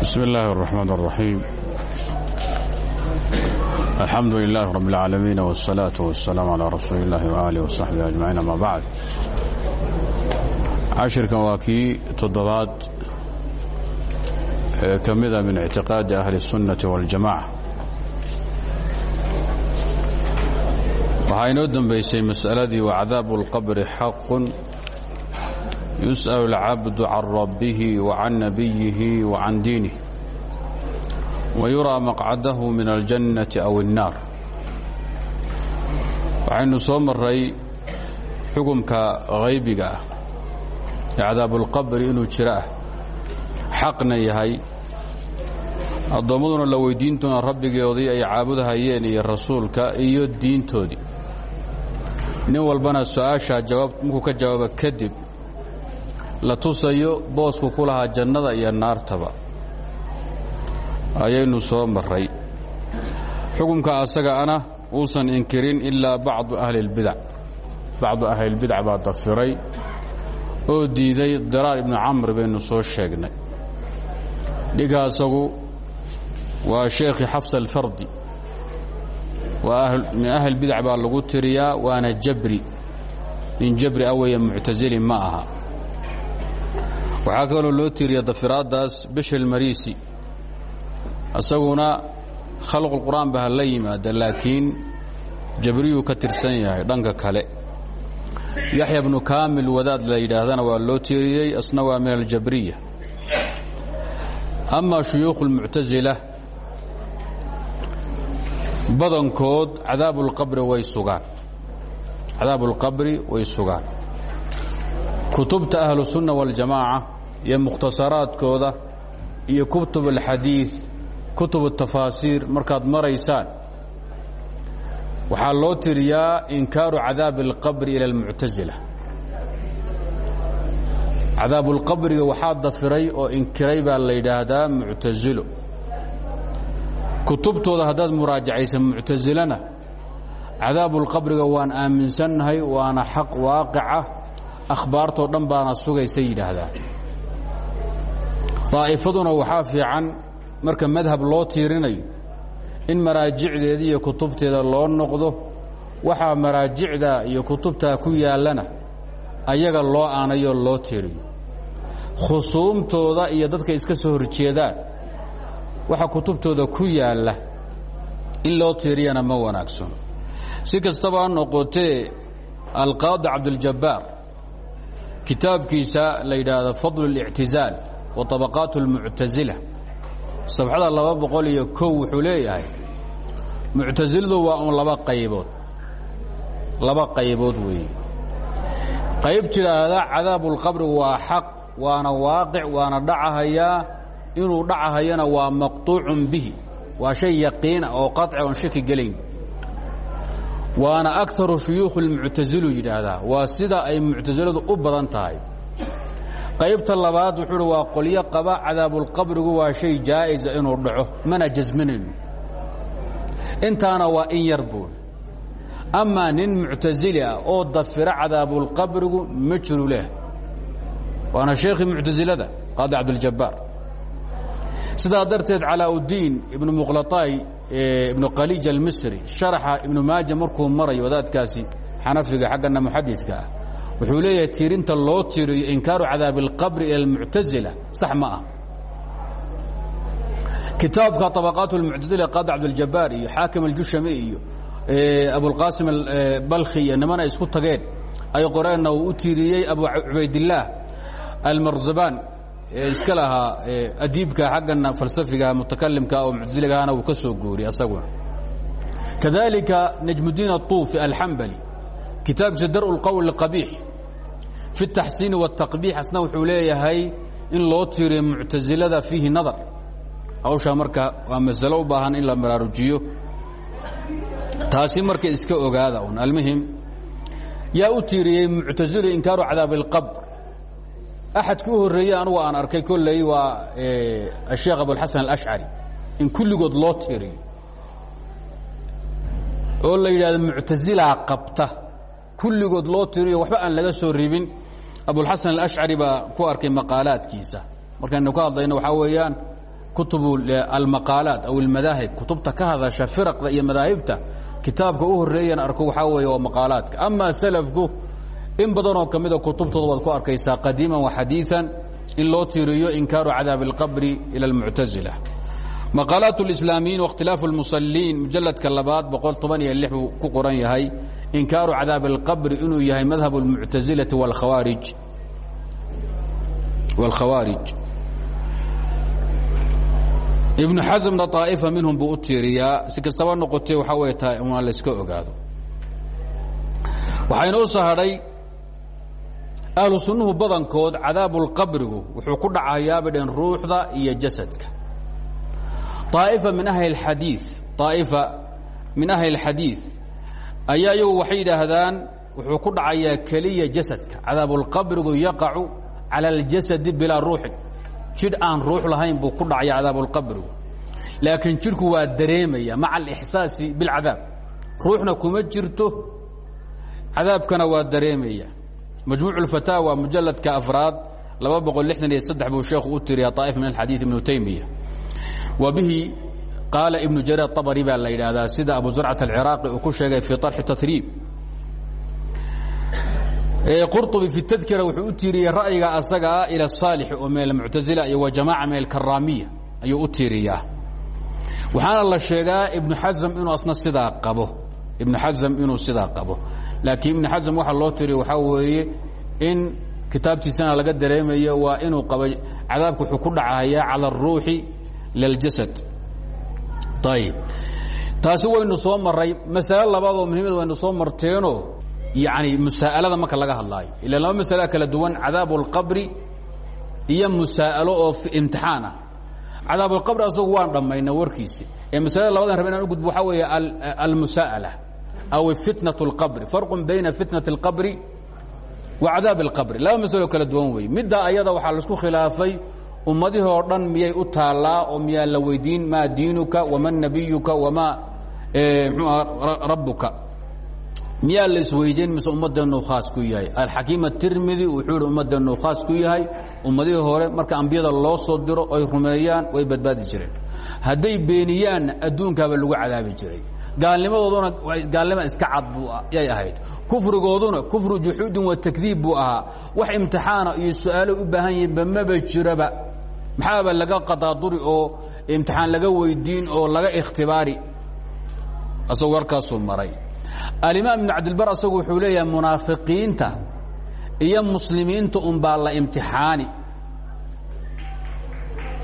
بسم الله الرحمن الرحيم الحمد لله رب العالمين والصلاة والسلام على رسول الله وآله وصحبه أجمعين أما بعد cashirkan waa kii toddobaad ee ka mida min ictiqaadi ahli الsunnati waاljamaca waxaa inoo dembaysay mas'aladii wacdaabu اlqabri xaqun yus'al اlcabdu can rabbihi wacan nabiyihi wacan diinih wayuraa maqcadahu min aljannati aw الnaar waxaynu soo maray xukumka haybiga ah cadaabulqabri inuu jiro ah xaqna yahay addoommaduna la weyddiintoona rabbigoodii ay caabudahayeen iyo rasuulka iyo diintoodii nin walbana su-aashaa jawaab markuu ka jawaaba kadib la tusayo boosku ku lahaa jannada iyo naartaba. Ayaynu soo marray. Xukunka asagaana uusan inkirin ilaa bacdu ahli اlbidac bacdu ahlilbidac baa dafiray oo diiday diraar ibnu camr baynu soo sheegnay. Dhiga asagu waa sheekhi xafs alfardi. Min ahli bidac baa lagu tiriyaa waana jabri. Nin jabri a weeye muctasili ma aha waxaa kaloo loo tiriya dafiraaddaas bishil mariisi. Isaguna khalqulqur'aan ba ha la yimaada laakiin jabriyuu ka tirsan yahay dhanka kale. Yaxya bnu kaamil wadaad la yidhaahdana waa loo tiiriyey asna waa min aljabriya. Ama shuyuukhu اlmuctasila badankood cadaabuulqabri way sugaan. Cadaabuulqabri way sugaan kutubta ahlusunna waljamaaca iyo mukhtasaraadkooda iyo kutub alxadiid kutub atafaasiir markaad maraysaan waxaa loo tiriyaa inkaaru cadaabi alqabri ila almuctasila cadaabulqabriga waxaa dafiray oo inkiray baa la yidhaahdaa muctasilo kutubtooda haddaad muraajacaysa muctasilana cadaabuulqabriga waan aaminsannahay waana xaq waaqicah akhbaartoo dhan baana sugaysa yidhaahdaa daa'ifaduna waxaa fiican marka madhab loo tiirinayo in maraajicdeeda iyo kutubteeda loo noqdo waxaa maraajicda iyo kutubtaa ku yaallana ayaga loo aanayoo loo tiiriyo khusuumtooda iyo dadka iska soo horjeedaan waxa kutubtooda ku yaalla in loo tiiriyana ma wanaagsan si kastaba ha noqotee alqaadi cabduljabbaar kitaabkiisa la yidhaahdo fadlu اlictizaal wa طabaqaat اlmuctasila sabxada laba boqol iyo kow wuxuu leeyahay muctasiladu waa un laba qaybood laba qaybood weeye qayb tidhaahda cadaabuulqabri waa xaq waana waaqic waana dhacahayaa inuu dhacahayana waa maqtuucun bihi waa shay yaqiina oo qaطci oon shaki gelayn waana akaru shuyuukh اlmuctasilu yidhaahdaa. Waa sida ay muctasiladu u badan tahay. Qaybta labaad wuxuu waa qolyo qaba cadaabulqabrigu waa shay jaa'isa inuu dhaco mana jasminayno intaana waa in yar amaa nin muctasili ah oo dafira cadaabulqabrigu ma jiru leh. Waana sheekhii muctasilada qaadi cabduljabbaar sidaa darteed calaa-uddiin ibnu muqlataay ibnu khaliij almisri sharaxa ibnu maaja markuu marayo wadaadkaasi xanafiga xaggana muxadidka ah wuxuu leeyahay tiirinta loo tiiriyo inkaaru cadaabi اlqabri ila اlmuctasila sax ma ah kitaabka طabaqaat اlmuctasila qaadi cabdاljabbaar iyo xaakim aljushami iyo abulqaasim balkhi iyo niman ay isku tageen ay qoreenna uu u tiiriyey abu cubaydillaah almarzabaan ee iska lahaa adiibka xaggana falsafiga mutakalimka oo muctasiligahana uu ka soo guuriyey asaguna kadalika najmudiin aلطuufi alxambali kitaabkiisa dar اlqowl اqabiix fi الtaxsiini والtaqbiix asna wuxuu leeyahay in loo tiiriyo muctasilada fiihi nadar hawshaa marka waa masalo u baahan in la baraarujiyo taasi marka iska ogaada un almuhim yaa u tiiriyey muctasilu inkaaru cadaabi اlqabr axadkii u horreeyey anugu aan arkay kolley waa asheekh abulxasan alashcari in kulligood loo tiiriyo oo la yidhahdo muctasilaa qabta kulligood loo tiriyo waxba aan laga soo ribin abulxasan alashcari baa ku arkay maqaalaadkiisa markaynu ka hadlayno waxaa weeyaan kutub almaqaalaat aw almadaahib kutubta ka hadasha firaqda iyo madaahibta kitaabka u horeeyan arko waxaa weeye waa maqaalaadka ama salafku in badanoo ka mida kutubtooda waad ku arkaysaa qadiiman waxadiian in loo tiiriyo inkaaru cadaabi اlqabri ila اlmuctazila maqaalaat اlislaamiyiin waاkhtilaafu اlmusaliin mujaladka labaad boqol toban iyo lix buu ku qoran yahay inkaaru cadaabi اlqabri inuu yahay madhab اlmuctazilati wاlkhawaarij wاlkhawaarij ibnu xasamna طaa'ifa minhum buu u tiiriyaa si kastaba noqotee waxaa wey ta waa layska ogaado waxaa inoo soo hadhay ahlu sunnuhu badankood cadaabulqabrigu wuxuu ku dhacayaabay dheen ruuxda iyo jasadka. Aaifa min ahli adii aa'ifa min ahli اlxadiid ayaa iyagu waxay wuxuu ku dhacayaa keliya jasadka. Cadaabulqabrigu yaqacu cala اljasadi bilaa ruuxin. Jidh aan ruux lahayn buu ku dhacaya cadaabulqabrigu laakiin jidhku waa dareemaya maca alixsaasi bilcadaab ruuxna kuma jirto cadaabkana waa dareemaya majmuuc اlfataawa mujaladka afraad laba boqol lixdan iyo saddex buu sheekhu u tiriya طaa'if min alxadiid ibnu taymiya wa bihi qaala ibnu jarir abri baa la yidhaahdaa sida abu zarcat alciraaqi uu ku sheegay fii طarxi tatriib qurطubi fi tadkira wuxuu u tiiriyey ra'yiga asagaa ila saalixi oo min almuctazila iyo wa jamaca min alkaraamiya ayuu u tiiriyaa waxaana la sheegaa ibnu xasm inuu asna sidaa qabo ibnu xasm inuu sidaa qabo laakiin ibnu xasm waxaa loo tiriya waxaa weeye in kitaabtiisana laga dareemayo waa inuu qaba cadaabku wuxuu ku dhacayaa cala اruuxi liljasad ayib taasi waynu soo maray masale labaadoo muhiimad waynu soo marteenoo yani musaa'alada marka laga hadlaayo. Ila laba masala kala duwan cadaabu اlqabri iyo musaa'alo oo imtixaan ah. Cadaabulqabri asagu waan dhammayna warkiisi. Ee masalada labadan rab inaan u gudbo waxaa weeye almusaa'ala aw fitnaة اlqabri farqu bayna fitnaة اlqabri wa cadaab اlqabri laba masalo kala duwan weeye middaa ayada waxaa laisku khilaafay ummadihii oo dhan miyay u taallaa oo miyaa la weydiin maa diinuka waman nabiyuka wamaa mxuuha rabbuka miyaa la isweydiin mise ummadeennu khaas ku yahay alxakiim atirmidi wuxuu ihi ummadeennu khaas ku yahay ummadihii hore marka ambiyada loo soo diro oy rumeeyaan way badbaadi jireen hadday beeniyaanna adduunkaaba lagu cadaabi jiray gaalnimadooduna gaalnima iska cad yay ahayd. Kufrigooduna kufru juxuudin wa takdiib buu ahaa. Wax imtixaana iyo su'aalo u baahan yihiinba maba jiraba. Maxaaba laga qadaaduri oo imtixaan laga weydiin oo laga ikhtibaari? Asagoo warkaasuu maray. Alimaam ibn cabdilbar asagu wuxuu leeyahay munaafiqiinta iyo muslimiinta unbaa la imtixaani.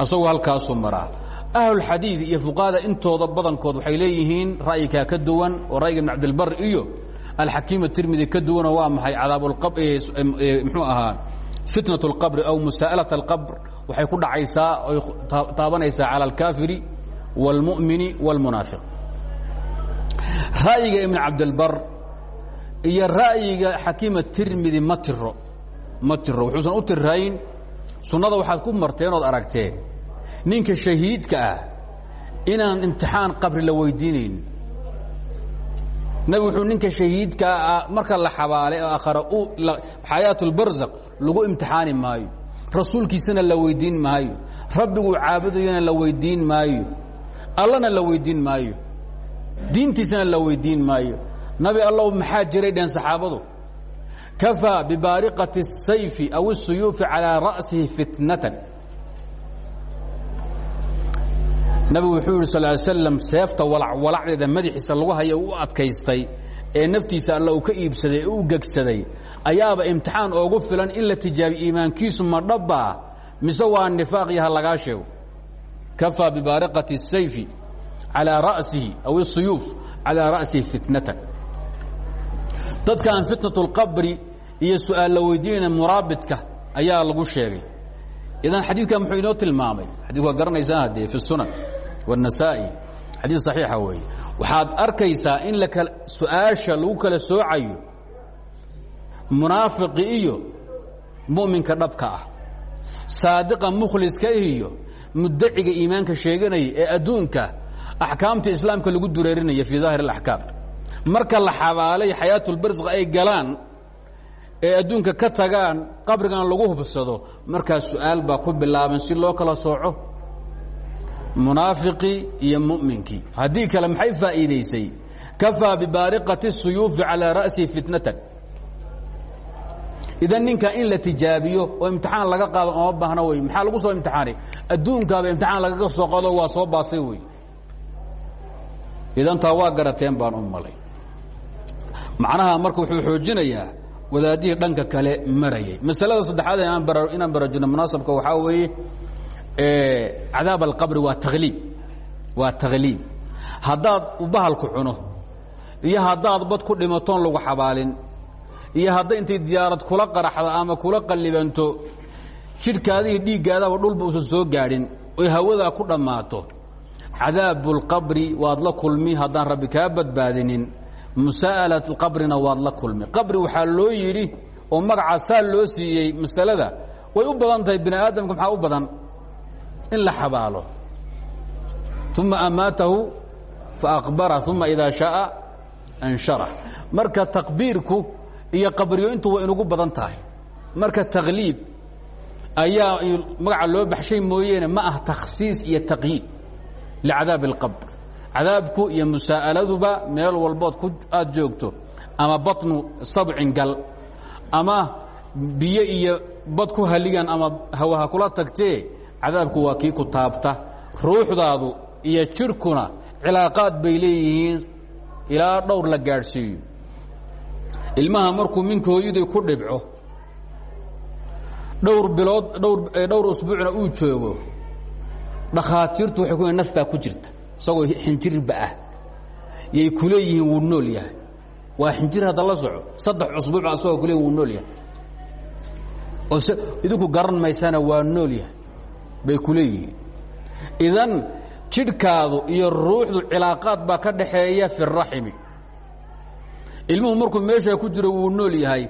Asagoo halkaasuu maraa ahlulxadiid iyo fuqahada intooda badankood waxay leeyihiin ra'yikaa ka duwan oo ra'yiga ibn cabdilbar iyo alxakiim atirmidi ka duwanoo waa maxay cadaabmxuu ahaa fitnaة اlqabri aw musaa'alaة اlqabr waxay ku dhacaysaa oy taabanaysaa cala alkaafiri wاlmu'mini wاlmunaafiq ra'yiga ibn cabdilbar iyo ra'yiga xakiim atirmidi ma tiro ma tiro wuxuusan u tirayn sunnada waxaad ku marteen ood aragteen ninka shahiidka ah inaan imtixaan qabri la weydiinayn nabig wuxuu ninka shahiidka ah marka la xabaalay oo akhara xayaat اlbarzaq lagu imtixaani maayo rasuulkiisana la weydiin maayo rabbiguu caabudayana la weydiin maayo allana la weydiin maayo diintiisana la weydiin maayo nabi allow maxaa jiray dheen saxaabadu kafaa bibaariqati الsayfi aw الsuyuufi calىa ra'sihi fitnatan nabigu wuxuu yidhi sal ly slam seefta walacwalacdeeda madaxiisa lagu haya u adkaystay ee naftiisa alla uu ka iibsaday ee u gegsaday ayaaba imtixaan oogu filan in la tijaabiyo iimaankiisu ma dhabbaa mise waa nifaaq yaha lagaa sheego kafaa bibaariqati الsayfi calىa ra'sihi aw الsuyuuf calىa ra'sihi fitnatan dadkaan fitnaة اlqabri iyo su-aal la weydiinaya muraabidka ayaa lagu sheegay idan xadiidkan muxuu inoo tilmaamay xadidku waa garanaysaan haddee fi الsunan والنasaaئي xadiid صaxiixa weeye waxaad arkaysaa in la kala su-aasha lagu kala soocayo munaafiqi iyo mu'minka dhabka ah saadiqa mukhliska iyo mudaciga iimaanka sheeganaya ee adduunka axkaamta islaamka lagu dureerinaya fii daahir اlaxkaam marka la xabaalay xayaatulbarsq ay galaan ee adduunka ka tagaan qabrigan lagu hubsado markaa su-aal baa ku bilaaban si loo kala sooco munaafiqii iyo mu'minkii haddii kale maxay faa'iidaysay kafaa bibaariqati الsuyuufi calىa ra'si fitnatan idan ninka in la tijaabiyo oo imtixaan laga qaado oma baahna wey maxaa lagu soo imtixaanay adduunkaaba imtixaan lagaga soo qado waa soo baasay wey idan taa waa garateen baan u malay macnaha marka wuxuu xoojinayaa wadaadihii dhanka kale marayay masalada saddexaad inaan barajino munaasabka waxaa weeye cadaab alqabri waa takliib waa takhliib haddaad bahalku cuno iyo haddaad bad ku dhimatoon lagu xabaalin iyo hadday intay diyaarad kula qaraxdo ama kula qallibanto jidhkaadiiyo dhiiggaadaba dhulba uusan soo gaadhin oy hawadaa ku dhammaato. Cadaabulqabri waad la kulmi haddaan rabbi badbaadinin. Musaa'alat qabrina waad la kulmi. Qabri waxaa loo yidhi oo magacaa saa loo siiyey masalada way u badan tahay bini aadamka maxaa u badan in la xabaalo. Uma amaatahu faaqbara uma idaa shaaa anshara. Marka taqbiirku iyo qabriyo intu way inugu badan tahay. Marka takliib ayaa magaca loo baxshay mooyeene ma ah takhsiis iyo taqyiid licadaab اlqabr cadaabku iyo musaa'aladuba meel walbood aad joogto ama baطnu sabcin gal ama biyo iyo bad ku haligan ama hawaha kula tagtee cadaabku waa kii ku taabta ruuxdaadu iyo jidhkuna cilaaqaad bay leeyihiin ilaa dhowr la gaadhsiiyo. Ilmaha markuu minka hooyadii ku dhibco dhowr bilood dhowr dhowr usbuucna uu joogo dhakhaatiirtu waxay ku naf baa ku jirta isagoo xinjirba ah. Yay ku leeyihiin wuu nool yahay. Waa xinjir hadda la soco saddex usbuuc asagoo kuleeyihin wuu nool yahay. Oo se idinku garan maysana waa nool yahay bay ku leeyihiin. Idan jidhkaadu iyo ruuxdu cilaaqaad baa ka dhaxeeya fi raximi ilmuhu markuu meeshaa ku jiro wuu nool yahay.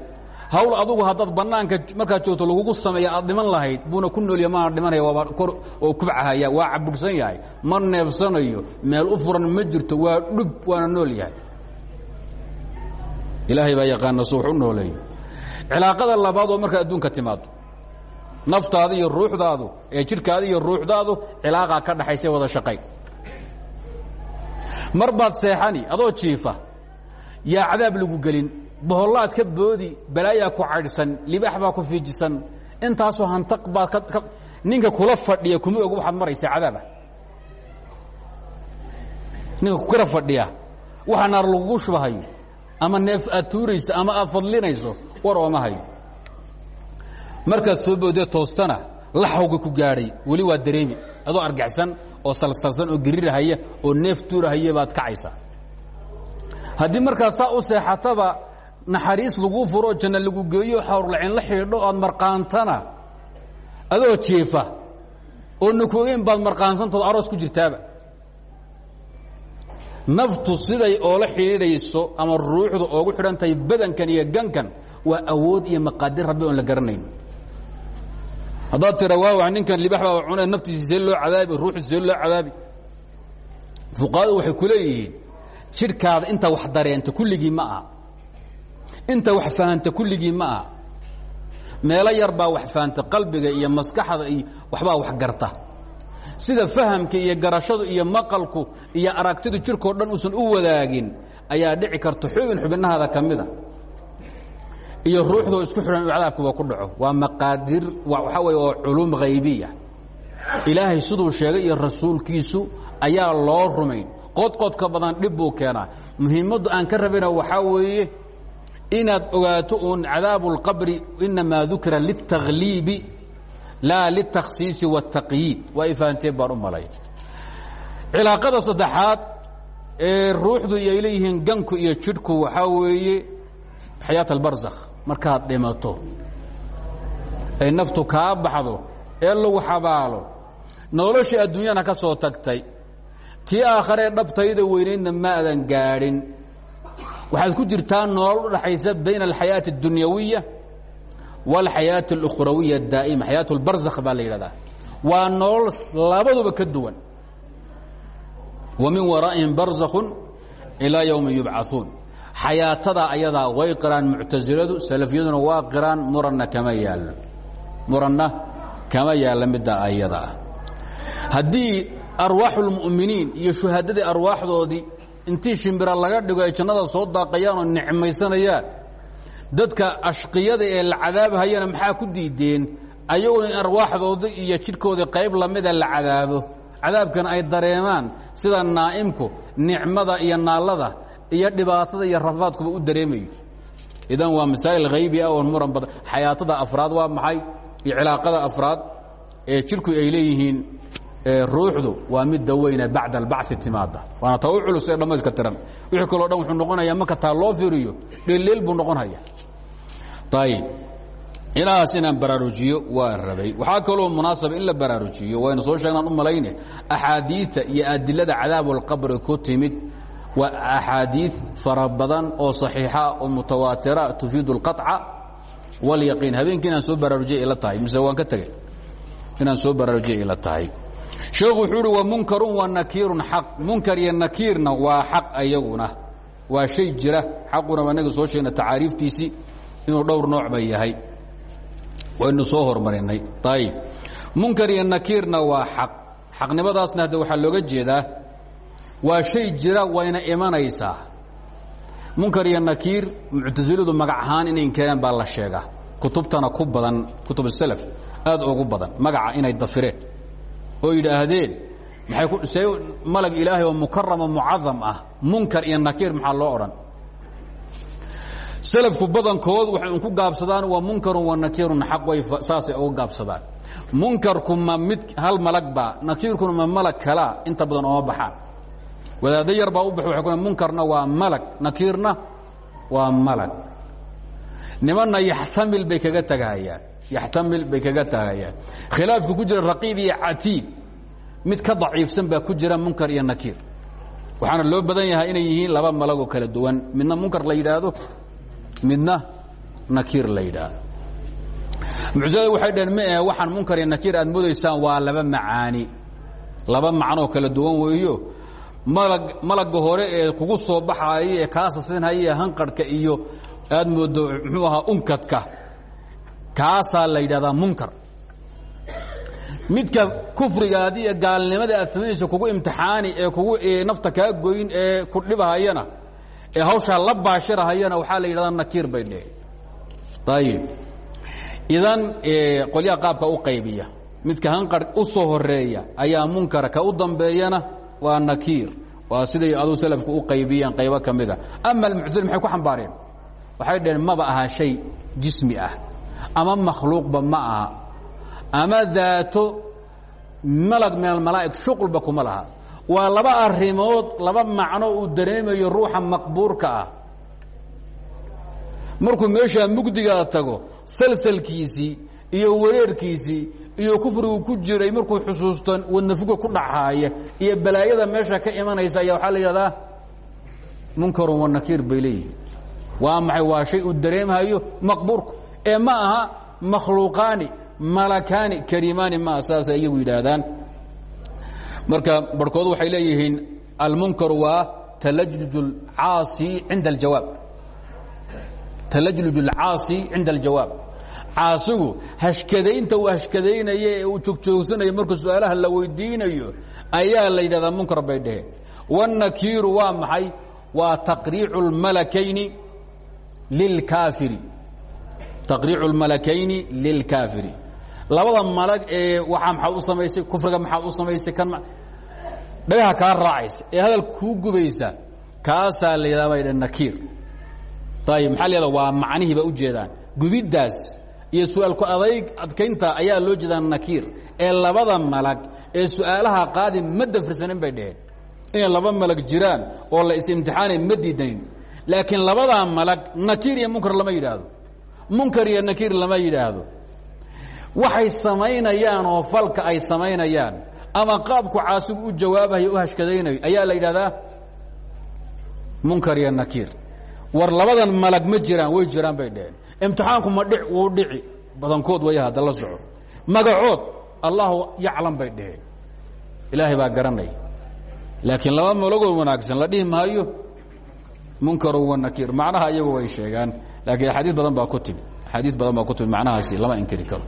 Hawl adugu haddaad bannaanka markaad joogto lagugu sameeya aad dhiman lahayd buuna ku nool yahay maana dhimanaya waaba kor oo kubcahaya waa cabudhsan yahay. Ma neefsanayo meel u furan ma jirto waa dhug waana nool yahay. Ilaahay baa yaqaana su wax u nooleeyo. Cilaaqada labaad oo markaa adduunka timaado naftaada iyo ruuxdaadu ee jidhkaada iyo ruuxdaadu cilaaqaa ka dhaxaysa wada shaqayn mar baad seexani adoo jiifa yaa cadaab lagu gelin. Bohollaad ka boodi balaayaa ku cadhsan libaax baa ku fiijisan. Intaasoo hantaq baad ka ninka kula fadhiya kuma og waxaad maraysaa cadaaba. Ninka kukala fadhiya waxa naar lagugu shubahayo ama neef aad tuurayso ama aad fadlinayso war ooma hayo markaad soo boodee toostana laxawga ku gaadhay weli waa dareemi. Adoo argaxsan oo salsalsan oo gerirahaya oo neef tuurahaya baad kacaysaa. Haddii markaad saa u seexataba naxariis laguu furo oo janno lagu geeyo xawrlacin la xidho oad marqaantana adoo jeefa oo nakoogeyn baad marqaansantood aroos ku jirtaaba. Naftu siday oola xidhiidhayso ama ruuxdu oogu xidhan tahay badankan iyo gankan waa awood iyo maqaadir rabbi oon la garanayn haddaad tira waa ninkan libax baa cune naftiisi see loo cadaabi ruuxiisi see loo cadaabi. Fuqahadu waxay ku leeyihiin inta wax dareenta kulligii ma aha. Inta wax fahanta kulligii ma aha. Meelo yar baa wax fahanta qalbiga iyo maskaxda iyo waxbaa wax garta. Sida fahamka iyo garashadu iyo maqalku iyo aragtidu jirkao dhan uusan u wadaagin ayaa dhici karta xubin xubinahaada ka mida iyo ruuxdoo isku xidhan inu cadaabkuba ku dhaco. Waa maqaadir waxaa wey oo culum haybiya ah. ilaahay siduu sheegay iyo rasuulkiisu ayaa loo rumayn. Qodqodka badan dhib buu keenaa. Muhiimaddu aan ka rabayna waxaa weeye inaad ogaato uun cadaabu اlqabri inamaa dukira liltakhliibi laa liltakhsiisi wاltaqyiid waa ifahanteen baan u malay. Cilaaqada saddexaad ee ruuxdu ay leeyihiin ganku iyo jidhku waxaa weeye xayaat albarzakh markaad dhimato ay naftu kaa baxdo ee lagu xabaalo noloshii adduunyana ka soo tagtay tii aakharee dhabtayda weynaydna ma adan gaadhin waxaad ku jirtaa nolol u dhaxaysa bayna alxayaaةi اdunyawiya wاlxayaaةi اlukhrawiya اdaa'ima xayaaة اlbarzakh baa la yidhahdaa waa nolol labaduba ka duwan wa min waraa'ihim barzakhu ilaa ywmi yubcaثuun xayaatadaa ayadaa way qiraan muctasiladu salafiyaduna waa qiraan muranna kama yaallo muranna kama yaalla middaa ayada. Ah haddii arwaaxu lmu'miniin iyo shuhadadii arwaaxdoodii intii shimbira laga dhigo ay jannada soo daaqayaan oo nicmaysanayaan dadka ashqiyada ee la cadaabhayana maxaa ku diideen? Ayaguna in arwaaxdooda iyo jidhkooda qayb lamida la cadaabo. Cadaabkana ay dareemaan sida naa'imku nicmada iyo naallada iyo dhibaatada iyo rafaadkuba u dareemayo. Idan waa masaa'il haybi ah oon muran badan. Xayaatada afraad waa maxay? Iyo cilaaqada afraad ee jidhku ay leeyihiin ruuxdu waa midda weyne bacda albacثi timaada waana ta u culus ee dhammayska tiran. Wixii kaloo dhan wuxuu noqonayaa marka taa loo fiiriyo dhelleel buu noqonaya ayib ilahaas inaan baraarujiyo waa rabay. Waxaa kaloo munaasaba in la baraarujiyo. Waynu soo sheegnaan u malayne axaadiida iyo adilada cadaabulqabri ku timid waa axaadiid fara badan oo صaxiixa oo mutawaatira tufiidu اlqaطca wاlyaqiin habeenkii inaan soo baraarujiya ila tahay mise waan ka tegey inaan soo baraarujiya ila tahay sheekhu wuxuu uhi wa munkarun wa nakiirun xaq munkar iyo nakiirna waa xaq ayaguna waa shay jira xaquna waa inaga soo sheegna tacaariiftiisii inuu dhowr nooc ba yahay waynu soo hormarinay ayib munkar iyo nakiirna waa xaq xaqnimadaasna hadde waxaa looga jeedaa waa shay jira wayna imanaysaa munkar iyo nakiir muctasiladu magac ahaan inay inkireen baa la sheegaa. Kutubtana ku badan kutub salaf aad ugu badan. Magaca inay dafireen oo yidhaahdeen maay see malag ilaahay oo mukaramo mucadam ah. Munkar iyo nakiir maxaa loo odhan? Salafku badankood waxay ku gaabsadaan waa munkarun wa nakiirun xaq. Way saasay uga gaabsadaan. Munkarku ma mid hal malag baa nakiirkuna ma malag kalaa inta badan ooma baxaan wadaaddo yar baa u bax way ku munkarna waa malag nakiirna waa malag nimanna yaxtamil bay kaga tagahayaan yaxtamil bay kaga tagahayaan khilaafka ku jira raqiib iyo catiid mid ka daciifsan baa ku jira munkar iyo nakiir. Waxaana loo badan yahay inay yihiin laba malagoo kala duwan. Midna munkar la yidhaahdo midna nakiir la yidhaahdo. Muctasilada waxay dhaheen ma ahe waxaan munkar iyo nakiir aad moodaysaan waa laba macaani. Laba macnoo kala duwan weeyo malag malagga hore ee kugu soo baxaaya ee kaasasinhaya hanqarhka iyo aad moodo muxuu ahaa unkadka. Kaasaa la yidhahdaa munkar. Midka kufrigaadi iyo gaalnimada aad samaynayso kugu imtixaani ee kugu nafta kaa goyn ee ku dhibahayana ee hawshaa la baashirahayana waxaa la yidhahdaa nakiir bay dheheen. Ayib idan qolyaha qaabka u qaybiya midka hanqar u soo horreeya ayaa munkara ka u dambeeyana waa nakiir. Waa siday aduu salafku u qaybiyeen qaybo ka mida ama almuctazil maxay ku xambaareen? Waxay dhaheen maba aha shay jismi ah. Ama makhluuqba ma aha. Ama daato malag min almalaa'ig shuqulba kuma laha. Waa laba arrimood laba macno uu dareemayo ruuxa maqbuurka ah. Markuu meeshaa tago salsalkiisii iyo wareerkiisii iyo kufrigu ku jiray markuu xusuusto wadnafuga ku dhacaaya iyo balaayada meesha ka imanaysa ayaa waxaa la yidhahdaa munkarun wa nakiir bay leeyihiin waa maxay? Shay uu dareemhayo maqbuurku. Ee ma aha makhluuqaani malakaani kariimaani maaha saasay iyagu yidhaahdaan. Marka barhkood waxay leeyihiin almunkar waa talajluj اlcaasi cinda aljawaab. Talajluj اlcaasi cinda aljawaab caasigu hashkadaynta uu hashkadaynaya ee uu joogjoogsanaya markuu su-aalaha la weydiinayo ayaa la yidhahdaa munkar bay dheheen wالnakiiru waa maxay waa taqriicu اlmalakayni lilkaafiri taqriicu اlmalakayni lilkaafiri labada malag ee waxaa maxaad u samaysay kufriga maxaad u samaysay kan dhagaha kaa raacaysa ee hadalka kuu gubaysa kaasaa la yidhahda bay dhaheen nakiir ayib maxaa la yahada waa macnihii ba ujeedaan gubiddaas iyo su'aalku adayg adkaynta ayaa loo jeedaa nakiir ee labada malag ee su'aalaha qaadi ma dafirsanin bay dheheen inay laba malag jiraan oo la is-imtixaanay ma diidanin laakiin labadaa malag nakiir iyo munkar lama yidhaahdo. Munkar iyo nakiir lama yidhaahdo. Waxay samaynayaan oo falka ay samaynayaan ama qaabku caasigu u jawaabayo u hashkadaynayo ayaa la yidhahdaa munkar iyo nakiir. War labadan malag ma jiraan way jiraan bay dheheen imtixaanku ma dhic wuu dhici. Badankood way hadda la soco magacood allahu yaclam bay dheheen ilaahay baa garanaya laakiin laba malogood wanaagsan la dhihi maayo munkaru wanakiir macnaha iyagu way sheegaan. Laakiin axaadiid badan baa ku timi. Axaadiid badan baa ku timi. Macnahaasi lama inkiri karo.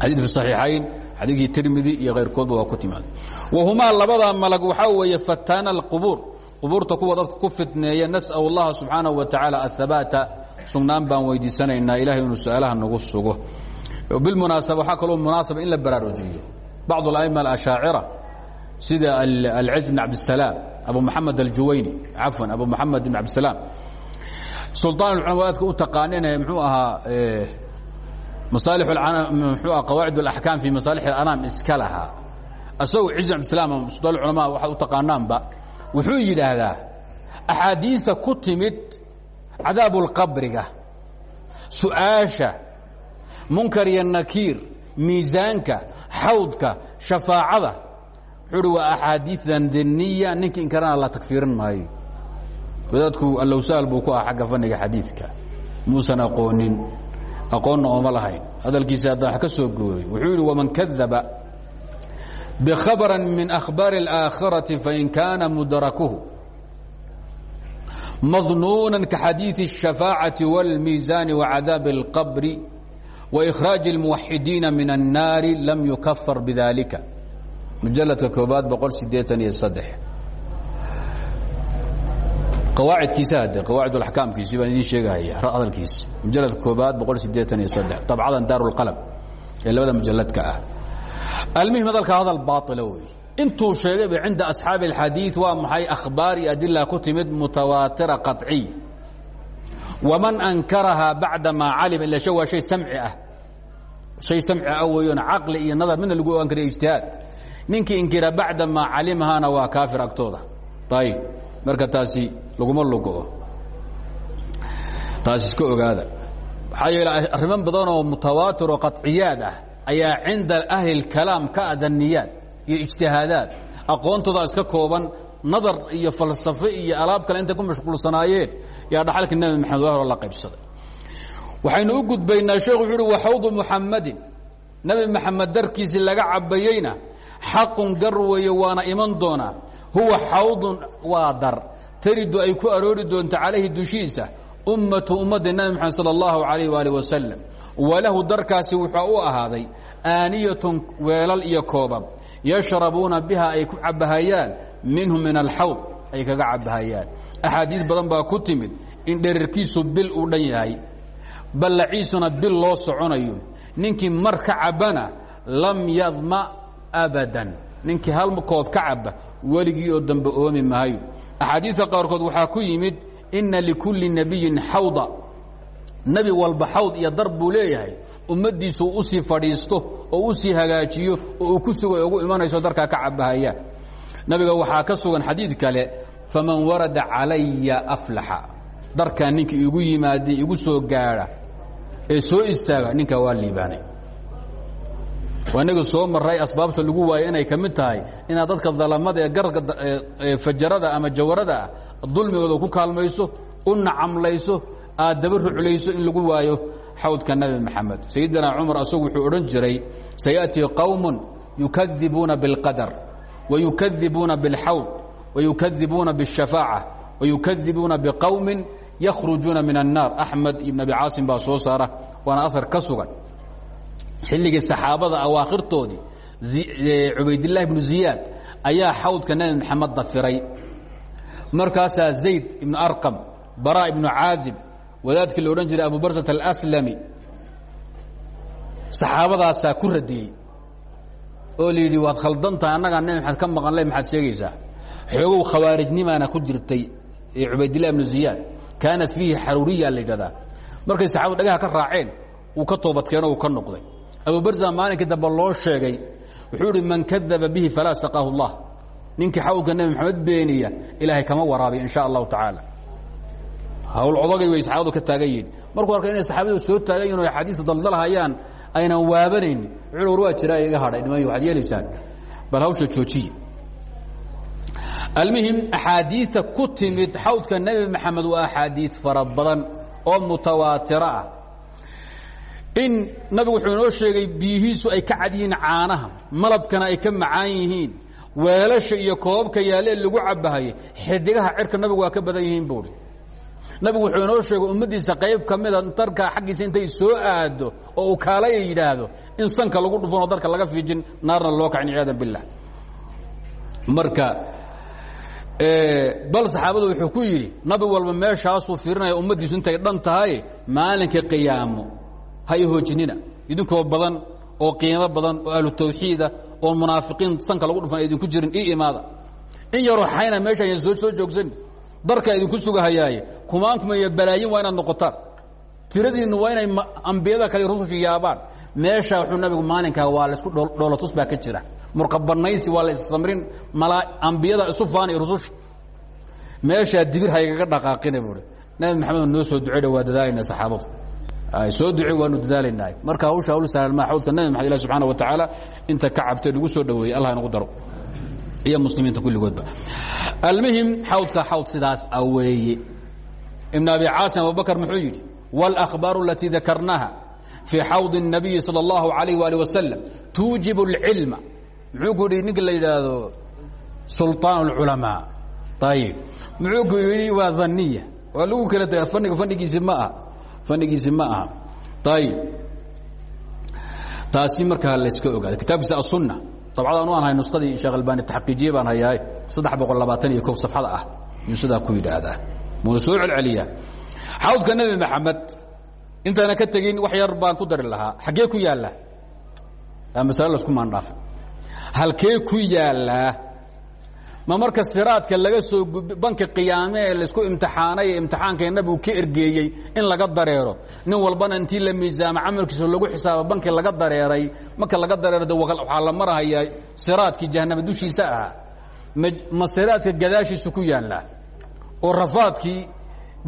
Xadii fi saxiixayn xadiidkii tirmidi iyo keyrkoodba waa ku timaada wahumaa labadaa malag waxaa weeye fataana alqubuur. Qubuurta kuwa dadka ku fitneeya nas'al اllaha subxaanaه wa tacaala ahabaata sugnaan baan weydiisanaynaa ilahay inuu su-aalaha nagu sugo bilmunaasaba waxaa kaloo munaasaba in la baraarujiyo bacd اlأma aلashaacira sida alciz bn cabdالsalaam abu moxamed aljuwayni cafwan abu moxamed bn cabdisalaam sulطaan culamaadka u taqaanine mxuu ahaa masaalix mxuu aha qawaacid اlaxkaam fi masaalix اlanaam iska lahaa isagoo ciz bn cabdisalaam sulطaan culama waxaad u taqaanaanba wuxuu yidhaahdaa axaadiista ku timid cadaabuulqabriga su'aasha munkar iyo nakiir miisaanka xawdka shafaacada. Wuxuu uhi waa axaadiidan daniya ninka inkarana la tagfiirin maayo. Wadaadku allowsaal buu ku ah xagga fanniga xadiidka. Muusan aqoonin. Aqoonna ooma lahayn. Hadalkiisa hadda wax ka soo gooyey wuxuu yidhi waman kadaba bikhabara min akhbaari اlaakhirati fain kaana mudrakuhu madnuuna kaxadiiثi الشhafaacaةi wاlmiiزaani وacadaabi الqabri وإkhraaجi الmuwaxidiina min الnaari lam yukafar bidalika mujaladka koobaad boqol sideetan iyo saddex qawaacidkiisa hadde qawaacid axkaamkiisi baan idiin sheegahaya hadalkiisi mujaladka koobaad boqol sideetan iyo saddex dabcadan daar اlqalm ee labada mujaladka ah almuhim hadalka hadal baaila wey intuu sheegayba cinda asxaabi اlxadiiث waa maxay akhbaar iyo adila ku timid mutawaatira qaطciy waman ankarahaa bacda maa calima ila shay waa shay samci ah shay samci ah weeyoon caqli iyo nadar midna lagu ogaan kariya ijtihaad ninkii inkira bacda maa calimahana waa kaafir agtooda ayib marka taasi laguma lugo taasi iska ogaada maxaa yeele arrimo badan oo mutawaatir oo qaطciyaad ah ayaa cinda ahli اkalaam ka adaniyaad iyo ijtihaadaad. Aqoontooda iska kooban nadar iyo falsafo iyo alaab kale intay ku mashquulsanaayeen yaa dhaxalka nebi maxamed wa la qaybsaday. Waxaynu u gudbaynaa sheekhu wuxu uhi waxawdu muxamadin nebi darkiisii laga cabayeyna xaqun gar waana iman doonaa. Huwa xawdun waa dar. Taridu ay ku aroori doonto calayhi dushiisa ummatu ummadda nebi maxamed sala allahu calayh waali wasalam walahu darkaasi wuxuu u ahaaday aaniyatun weelal iyo koobab yashrabuuna biha ay ku cabahayaan minhu min alxawd ay kaga cabahayaan axaadiis badan baa ku timid in dherarkiisu bil uu dhan yahay. Ballaciisuna bil loo soconayo ninkii mar ka cabana lam yadma abadan. Ninkii hal koob ka caba weligii oo dambe oomi maayo. Axaadiidka qaarkood waxaa ku yimid inna likulli nabiyin xawda nebi walba xawd iyo dar buu leeyahay. Ummaddiisu u sii fadhiisto oo u sii hagaajiyo oo uu ku suga ugu imanayso darkaa ka cabahayaan nabiga waxaa ka sugan xadiid kale faman warada calaya aflaxa. Darkaa ninka igu yimaada igu soo gaadha ee soo istaaga ninkaa waa liibaanay. Waa inaga soo maray asbaabta lagu waayo inay ka mid tahay inaad dadka dalamada ee garka fajarada ama jawarada ah dulmigooda ku kaalmayso u nacamlayso aad daba ruclayso in lagu waayo xawdka nabi maxamed sayidina cumar asagu wuxuu odhan jiray sayaأtii qowm yukadibuuna biاlqadar wayukadibuuna biاlxawd wayukadibuuna biالshafaaca wayukadibuuna biqowmi yakhrujuuna min الnaar axmed ibn abi caasim baa soo saara waana ahar ka sugan xilligii saxaabada awaakhirtoodii cubaydاlahi bnu ziyaad ayaa xawdka nabi maxamed dafiray markaasaa zayd ibnu arqam bara ibnu caazib wadaadkii la odhan jiray abu barsat alaslami saxaabadaasaa ku radiyey oo la yidhi waad khaldantahay annagaa nabi maxamed ka maqanle maxaad sheegaysaa xoogow khawaarijnimaana ku jirtay ee cubaydillahi ibnu ziyaad kaanat fiihi xaruuriya la yidhahdaa. Markay saxaabadu dhagaha ka raaceen uu ka toobadkeeno uu ka noqday. Abu barza maalinkii dambe loo sheegay wuxuu idhi man kadaba bihi falaa saqaahu اllah ninkii xawdka nebi maxamed beeniya ilaahay kama waraabiy in sha allahu tacaala hawl odagay way saxaabadu ka taagan yihiin markuu arka inay saxaabadu soo taagan yihiin o axaadiista daldalhayaan aynan waabanaynin wuxuu war waa jiraa iga hadhay niman waxaad yeelaysaan bal hawsha joojiye. Almuhim axaadiidta ku timid xawdka nebi maxamed waa axaadiid fara badan oo mutawaatiro ah. In nabigu wuxuu inoo sheegay biyihiisu ay ka cad yihiin caanaha malabkana ay ka macaan yihiin weelasha iyo koobabka yaalee lagu cabahaya xidigaha cirka nabigu waa ka badan yihiin buui nabigu wuxuu inoo sheegay ummaddiisa qayb ka mida darka xaggiisa intay soo aado oo uu kaalaya yidhaahdo in sanka lagu dhufanoo darka laga fiijin naarna loo kacin ciyaadan bilah marka bal saxaabadu wuxuu ku yidhi nabi walba meeshaasuu fiirinaya ummaddiisu intay dhan tahay maalinka qiyaamo ha i hoojinina. Idinkoo badan oo qiimo badan oo ahlu tawxiida oo munaafiqiin sanka lagu dhufan idinku jirin ii imaada. In yaroo xayna meeshaan soo soo joogsan darkaa idinku sugahayaaye kumaankuma iyo balaayin waa inaad noqotaan tiradiinnu waa inay ambiyada kale rususha yaabaan. Meesha wuxuu nabigu maalinkaa waa la isku dhoolatus baa ka jira. Murqabanaysi waa la issamrin ambiyada isu faanay rususha meeshaa dibir haygaga dhaqaaqina buui nabi maxamed noo soo duceyha waa dadaalayna saxaabadu. Soo duce waanu dadaalaynahay marka hawsha hawl sahlan maa xawdka nabi maxamed ilah subxana wa tacaala inta ka cabtay nagu soo dhoweeyey allah inagu daro iyo muslimiinta kulligoodba almuhim xawdka xawd sidaas a weeye ibn abi caasim abubakr muxuu yidhi wاlأkhbaaru alatii dakarnaha fii xawd الnabiyi salى اllahu عalayh ali wasalam tuujib اlcilma muxuu ku yidhi ninka la yidhaahdo sulطaan اlculamaa ayib muxuu ku yidhi waa daniya waa lagu kala taga faniga fanigiisi ma aha fanigiisi ma aha ayib taasi markaa layska ogaada kitaabkiisa aلsunna dabcadaan u aan hay nuskadii sheekh albani taxqiijiye baan hayaa saddex boqol labaatan iyo ko safxada ah. Yuu sidaa ku yidhaahdaa. Muu soo celceliyaa xawdka nebi maxamed. Intaana ka tegin wax yar baan ku dari lahaa. Xaggee ku yaallaa? Aa masale lasku maandhaafay halkee ku yaallaa ma marka siraadka laga soo banka qiyaame ee laysku imtixaanay ee imtixaanka nabigu ka ergeeyey in laga dareero. Nin walbana intii la miisaamo camalkiisa lagu xisaabo banki laga dareeray. Marka laga dareero waxaa la marahayaa siraadkii jahanama dushiisa ahaa. Ma siraadka gadaashiisa ku yaallaa? Oo rafaadkii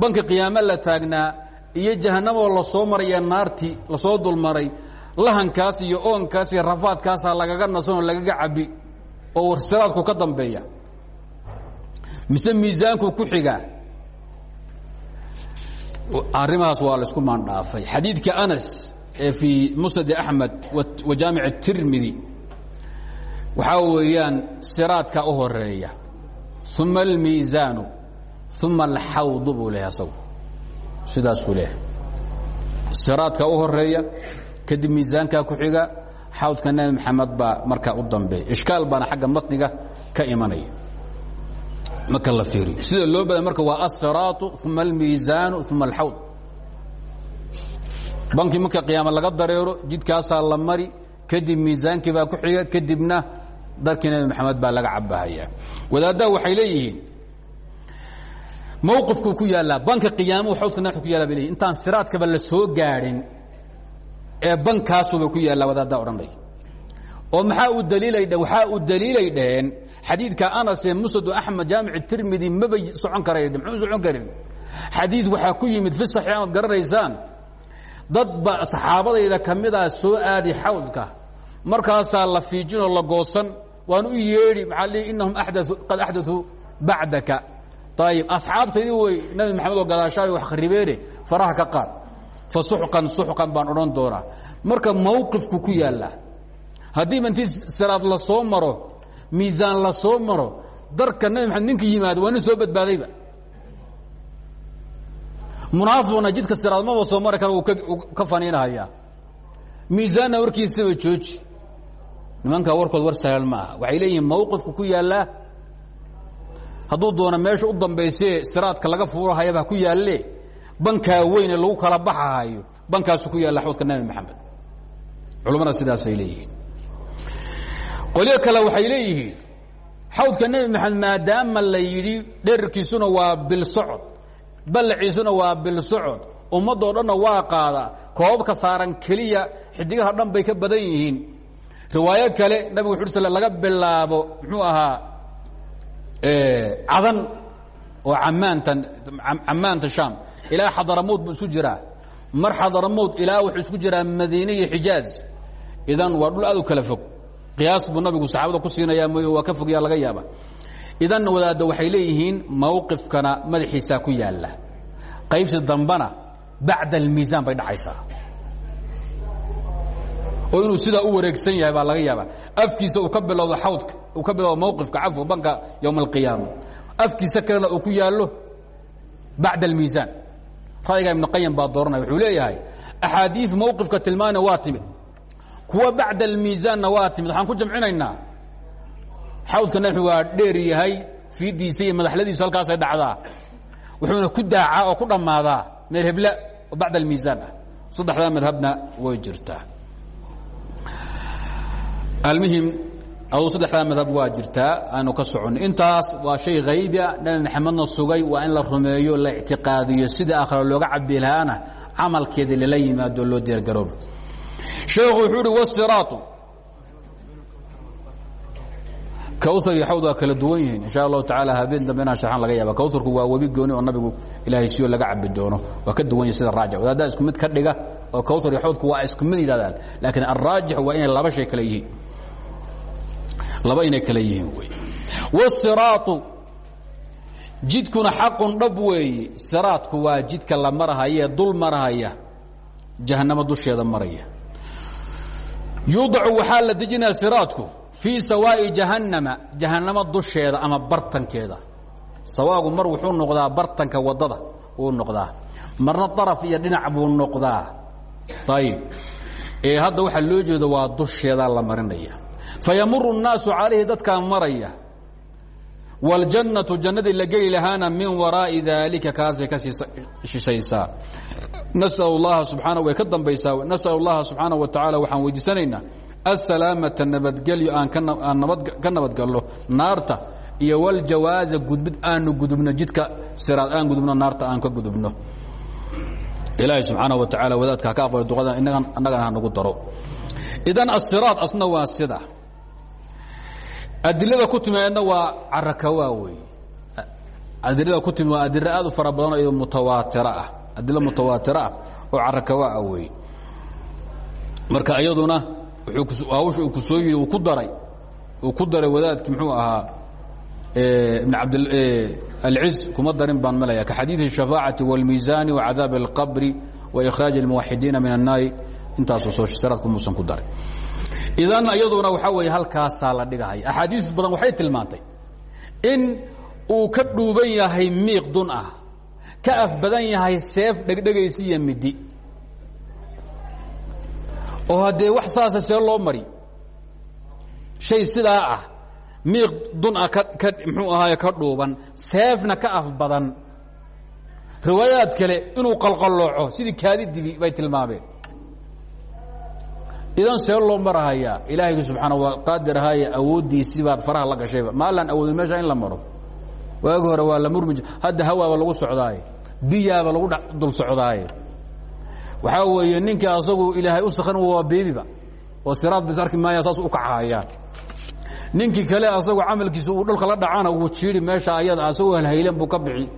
banka qiyaame la taagnaa iyo jahannamoo la soo maraya naartii la soo dulmaray lahankaas iyo oonkaas iyo rafaadkaasaa lagaga nasanoo lagaga cabi oo siraadku ka dambeeya mise miisaanku ku xiga? Arimahaas waa la isku maandhaafay. Xadiidka anas ee fii musnad axmed wa jaamic tirmidi waxaa weeyaan siraadka u horreeya uma almiisaanu uma alxawdu buu leeyahy asagu. Sidaasuu leeyahay. Siraadka u horreeya kadib miisaanka ku xiga xawdka nebi maxamed baa markaa u dambeeya ishkaal baana xagga matniga ka imanaya marka la fiiriyo sida loo baday marka waa asiraatu uma almiisaanu uma alxawd bankii marka qiyaama laga dareero jidkaasaa la mari kadib miisaankii baa ku xiga kadibna darkii nebi maxamed baa laga cabahaya wadaaddaha waxay leeyihiin mawqifkuu ku yaallaa banka qiyaamuu xawdka naxu ku yalla bay leyihin intaan siraadkaba la soo gaadhin ee bankaasuba ku yaallaa wadaaddaa odhanay oo maxaa uu daliilay waxaa uu daliilay dhaheen xadiidka anas ee musnadu axmed jaamic tirmidi mabay socon karayn muxuu socon karin? Xadiid waxaa ku yimid fi saxiix aad garanaysaan dad ba saxaabadayda ka midaa soo aadi xawdka. Markaasaa la fiijinoo la goosan waan u yeedhi maxaa lii innahum adau qad axdaثuu bacdaka. Ayib asxaabtaydii wey nabi maxamed oo gadaashaayo wax kharibeene faraha ka qaad. Fa suxqan suxqan baan odhan doonaa. Marka mawqifku ku yaallaa haddiiba intii siraad la soo maro miisaan la soo maro darka nabi maxamed ninka yimaado waa nin soo badbaadayba. Munaafiqna jidka siraadmaba soo mari kara uu ka faniinahayaa miisaanna warkiisaba jooji. Nimankaa warkood war sahal ma aha. Waxay leeyihiin mawqifku ku yaallaa. Hadduu doono meesha u dambaysee siraadka laga fuulahayaba ku yaalle bankaa weyn ee lagu kala baxahayo bankaasu ku yaalla xawdka nabi maxamed. Culammada sidaasay leeyihiin qolyo kale waxay leeyihiin xawdka nebi maxamed maadaama la yidhi dherarkiisuna waa bil socod ballaciisuna waa bil socod ummaddoo dhanna waa qaada koobabka saaran keliya xidigaha dhan bay ka badan yihiin. Riwaayo kale nabigu wuxu sl laga bilaabo muxuu ahaa cadan oo ammaantan cammaanta shaam. Ilaa xadaramood buu isku jiraa. Mar xadaramood ilaa wuxuu isku jiraa madiine iyo xijaaz. Idan waa dhul aad u kala fog qiyaas buu nabigu saxaabada ku siinayaa mooy waa ka fogyaa laga yaaba idan wadaadda waxay leeyihiin mawqifkana madaxiisaa ku yaalla. Qaybsi dambana bacda almiisaan bay dhacaysaa. Oo inuu sidaa u wareegsan yahay baa laga yaabaa. Afkiisa uu ka bilowdo xawdka ka bilowdo mawqifka cafwa banka yowma alqiyaama. Afkiisa kalena uu ku yaallo bacda almiisaan ra'yiga ibnu qayim baa dooranaya wuxuu leeyahay axaadiid mowqifka tilmaana waa timid kuwa bacda almiisaanna waa timid waxaan ku jamcinaynaa. Xawdka nabi waa dheer yahay fiidiisa iyo madaxladiisu halkaasay dhacdaa. Wuxuuna ku daacaa oo ku dhammaadaa meel hebla oo bacda almiisaan ah. Saddexdaa madhabna way jirtaa. Almuhim aduu saddexdaa madhab waa jirtaa. Aanu ka soconno intaas waa shay haybi a nabi maxamedna sugay waa in la rumeeyo la ictiqaadiyo. Sida aakhira looga cabi lahaana camalkeeda lala yimaado loo diyaargaroobo sheekhu wuxuu uhi wasiraatu kawar iyo xawd waa kala duwan yihiin. Insha allahu tacaala habeen dambe inaan sharxan laga yaaba kawharku waa webi gooni oo nabigu ilaahay siyo laga cabi doono. Waa ka duwan yahi sida raajic. Wadaaddaa isku mid ka dhiga oo kawar iyo xawdku waa isku mid yidhahdaan laakiin alraajix waa inay laba shay kale yihiin. Laba inay kale yihiin wey. Wsiraatu jidkuna xaqun dhab weeye siraadku waa jidka la marahaya ee dul marahaya jahannamo dusheeda maraya yudacu waxaa la dejinaya siraadku fii sawaa'i jahannama jahannamo dusheeda ama bartankeeda sawaagu mar wuxuu noqdaa bartanka waddada wuu noqdaa marna daraf iyo dhinac buu noqdaa ayib ee hadda waxaa loo jeedo waa dusheedaa la marinaya fayamuru الnaasu calayhi dadkaa maraya wاljannatu jannadii la geli lahaana min waraa'i daalika kaasay ka sii shishaysaa nasal llaha subaan way ka dambaysaa. Nasal llaha subxaana wa tacaala waxaan weydiisanaynaa asalaamata nabadgelyo aan ka nabadgallo naarta iyo waljawaaza gudbid aanu gudubno jidka siraad aan gudubno naarta aan ka gudubno. Ilaahay subxaana wa tacaala wadaadka haka aqbal duqadan annagana hanagu daro. Idan asiraad asna waa sida. Adilada ku timeedna waa carakawa wey adilada ku timi waa adilo aad u fara badanoo mutawaatiro ah adilo mutawaatira ah oo carakawaa ah wey marka iyaduna hawsha uu ku soo yidhi uu ku daray uu ku daray wadaadkii muxuu ahaa ibn abd alciz kuma darin baan malaya ka xadiidi الشhafaacati wاlmiisaani وacadaab اlqabri وإkhraaج الmuwaxidiina min الnaari intaasoo soo siraadku muusan ku daray idan iyaduna waxaa weeye halkaasaa la dhigahaya axaadiis badan waxay tilmaantay in uu ka dhuuban yahay miiq dun ah ka af badan yahay seef dhegdhegaysi iyo midi oo haddee wax saasa see loo mari shay sidaa ah miiq dun ah ka ka muxuu ahaaye ka dhuuban seefna ka af badan. Riwaayaad kale inuu qalqallooco sidii kaadi dibi bay tilmaameen. Idan see loo marahayaa ilaahayga subxaana waa qaadir ahaaye awooddiisii baad faraha la gashayba. Ma allaan awoodin meesha in la maro waagi hore waa la murmi hadda hawaaba lagu socdaaye biyaaba lagu dul socdaaye. Waxaa weeye ninkii asagu ilaahay u sakrin waa beebiba oo siraad bis arki maaya saas u kacahayaan ninkii kale asagu camalkiisa uu dhulka la dhacana uu jiiri meesha ayada asagoo halhaylan buu ka bixi.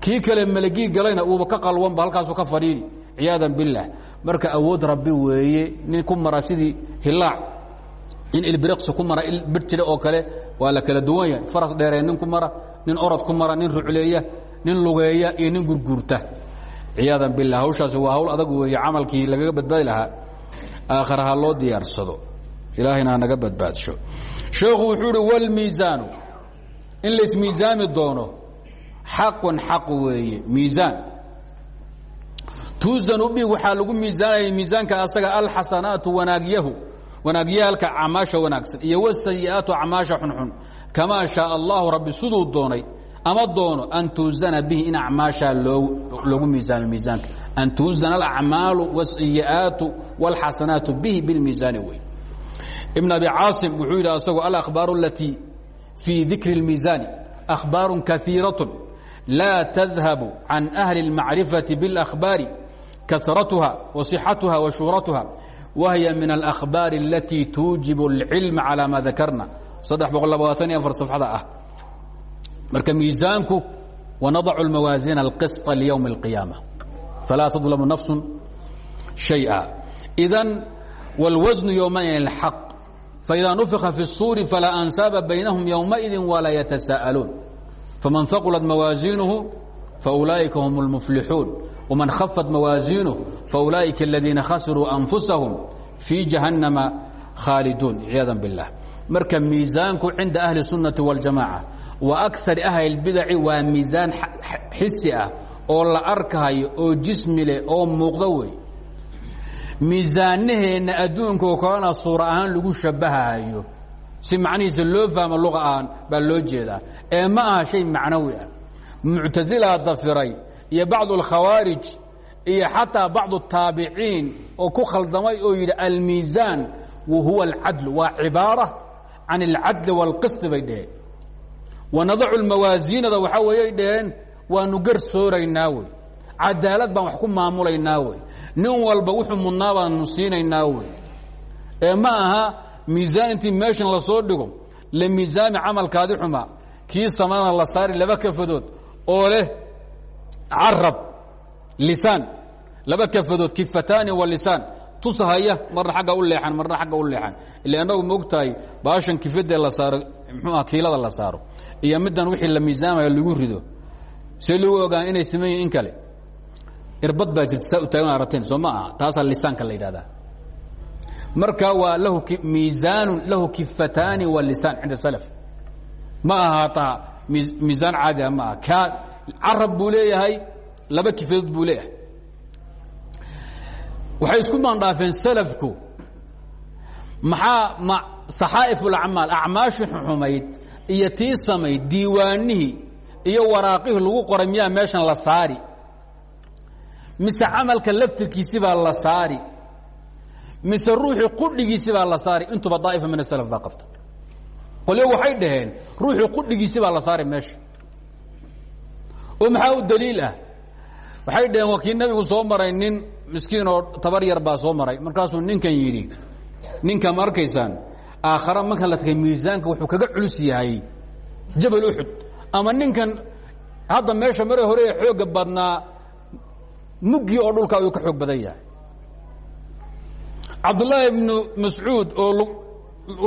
Kii kale malagii galayna uuba ka qalwanba halkaasuu ka fadhiidi ciyaadan biاllah marka awood rabbi weeye nin ku mara sidii hilaac in ilbiriqsi ku mara birtile oo kale waa la kala duwan yahay. Faras dheeree nin ku mara nin orod ku mara nin rucleeya nin lugeeya iyo nin gurguurta ciyaadan bilah hawshaasi waa hawl adag weeye camalkii lagaga badbaadi lahaa. Aakhara ha loo diyaarsado. Ilaahayna ha naga badbaadsho sheekhu wuxuu uhi wاlmiisaanu in laismiisaami doono xaqun xaq weeye miisaan tuusanu bi waxaa lagu miisaanaya miisaanka asaga alxasanaatu wanaagyahu wanaagyaalka acmaasha wanaagsan iyo wasayi'aatu acmaasha xunxun kamaa shaaa allahu rabbi siduu doonay ama doono an tuusana bihi in acmaashaa loogu miisaamo miisaanka an tuusana alacmaalu wاsayi'aatu wاlxasanaatu bihi bilmiisaani wey ibn abi caasim wuxuu yidhi asagu alahbaaru alatii fii dikri اlmiisaani ahbaaru kaiiraة laa tadhabu can ahli اlmacrifati biاlahbaari كثرتها وصحتها وشهرتها وهي من الأخبار التي توجب العلم على ما ذكرنا صدح بقول لبواتني أفر صفحة أه مركا ميزانك ونضع الموازين القسط ليوم القيامة فلا تظلم نفس شيئا إذا والوزن يومئذ الحق فإذا نفخ في الصور فلا أنساب بينهم يومئذ ولا يتساءلون فمن ثقلت موازينه فأولئك هم المفلحون ومن خفت موازينه فأولئك الذين خسروا أنفسهم في جهنم خالدون عياذا بالله marka miisaanku cinda ahli الsunnati wاljamaaca wa akar ahli اlbidaci waa miisaan xisi ah oo la arkahayo oo jismi leh oo muuqda wey miisaanaheenna adduunkaoo kalena suura ahaan lagu shabahahayo si macnihiisa loo fahmo luqa ahaan baa loo jeedaa ee ma aha shay macnawi ah muctasilaa dafiray iyo bacdu alkhawaarij iyo xataa bacdu ataabiciin oo ku khaldamay oo yidhi almiisaan wahuwa alcadlu waa cibaara can alcadli waalqisti bay dheheen wanadacu lmawaasiinada waxaa weeyey dheheen waanu garsooraynaa wey. Cadaalad baan wax ku maamulaynaa wey. Nin walba wuxuu mudnaa baanu siinaynaa ee ma aha miisaan intii meeshan la soo dhigo la miisaami camalkaadi xumaa kii samana la saari laba kafadood oo leh carab lisaan. Laba kafadood kifataani wa lisaan. Tusahaya marna agga u leean marna agga u leexan. Ila annagu maogtahay baashan kifadee la saaro mxuuah kiilada la saaro. Iyo middan wixii la miisaamaya lagu rido. See lagu ogaan inay sameeyiin in kale. Irbad baa jirta saa u taagan arabteen soo ma aha. Taasaa lisaanka la yidhahdaa marka waa lahu miisaanu lahu kifataani wa lisaan cinda salaf. Ma aha taa miisaan caadiga ma aha ka carab buu leeyahay laba kifadood buu leeyahay. Waxay isku maandhaafeen salafku. Maxaa ma saxaa'if ulacmaal acmaashii xumayd iyo tii samayd diiwaanihii iyo waraaqihii lagu qoray miyaa meeshan la saari. Mise camalka laftirkiisi baa la saari. Mise ruuxii qudhigiisi baa la saari. Intuba daa'ifa min asalaf baa qabta qolyo waxay dhaheen ruuxii qudhigiisi baa la saari meesha oo maxaa u daliil ah? Waxay dhaheen waa kii nebigu soo maray nin miskiin oo tabar yar baa soo maray. Markaasuu ninkan yidhi ninka ma arkaysaan aakhara marka la tagay miisaanka wuxuu kaga culus yahay jabal uxud ama ninkan hadda meesha mare hore ee xooga badnaa muggii oo dhulka ayuu ka xoog badan yahay. Cabdullaahi ibnu mascuud oo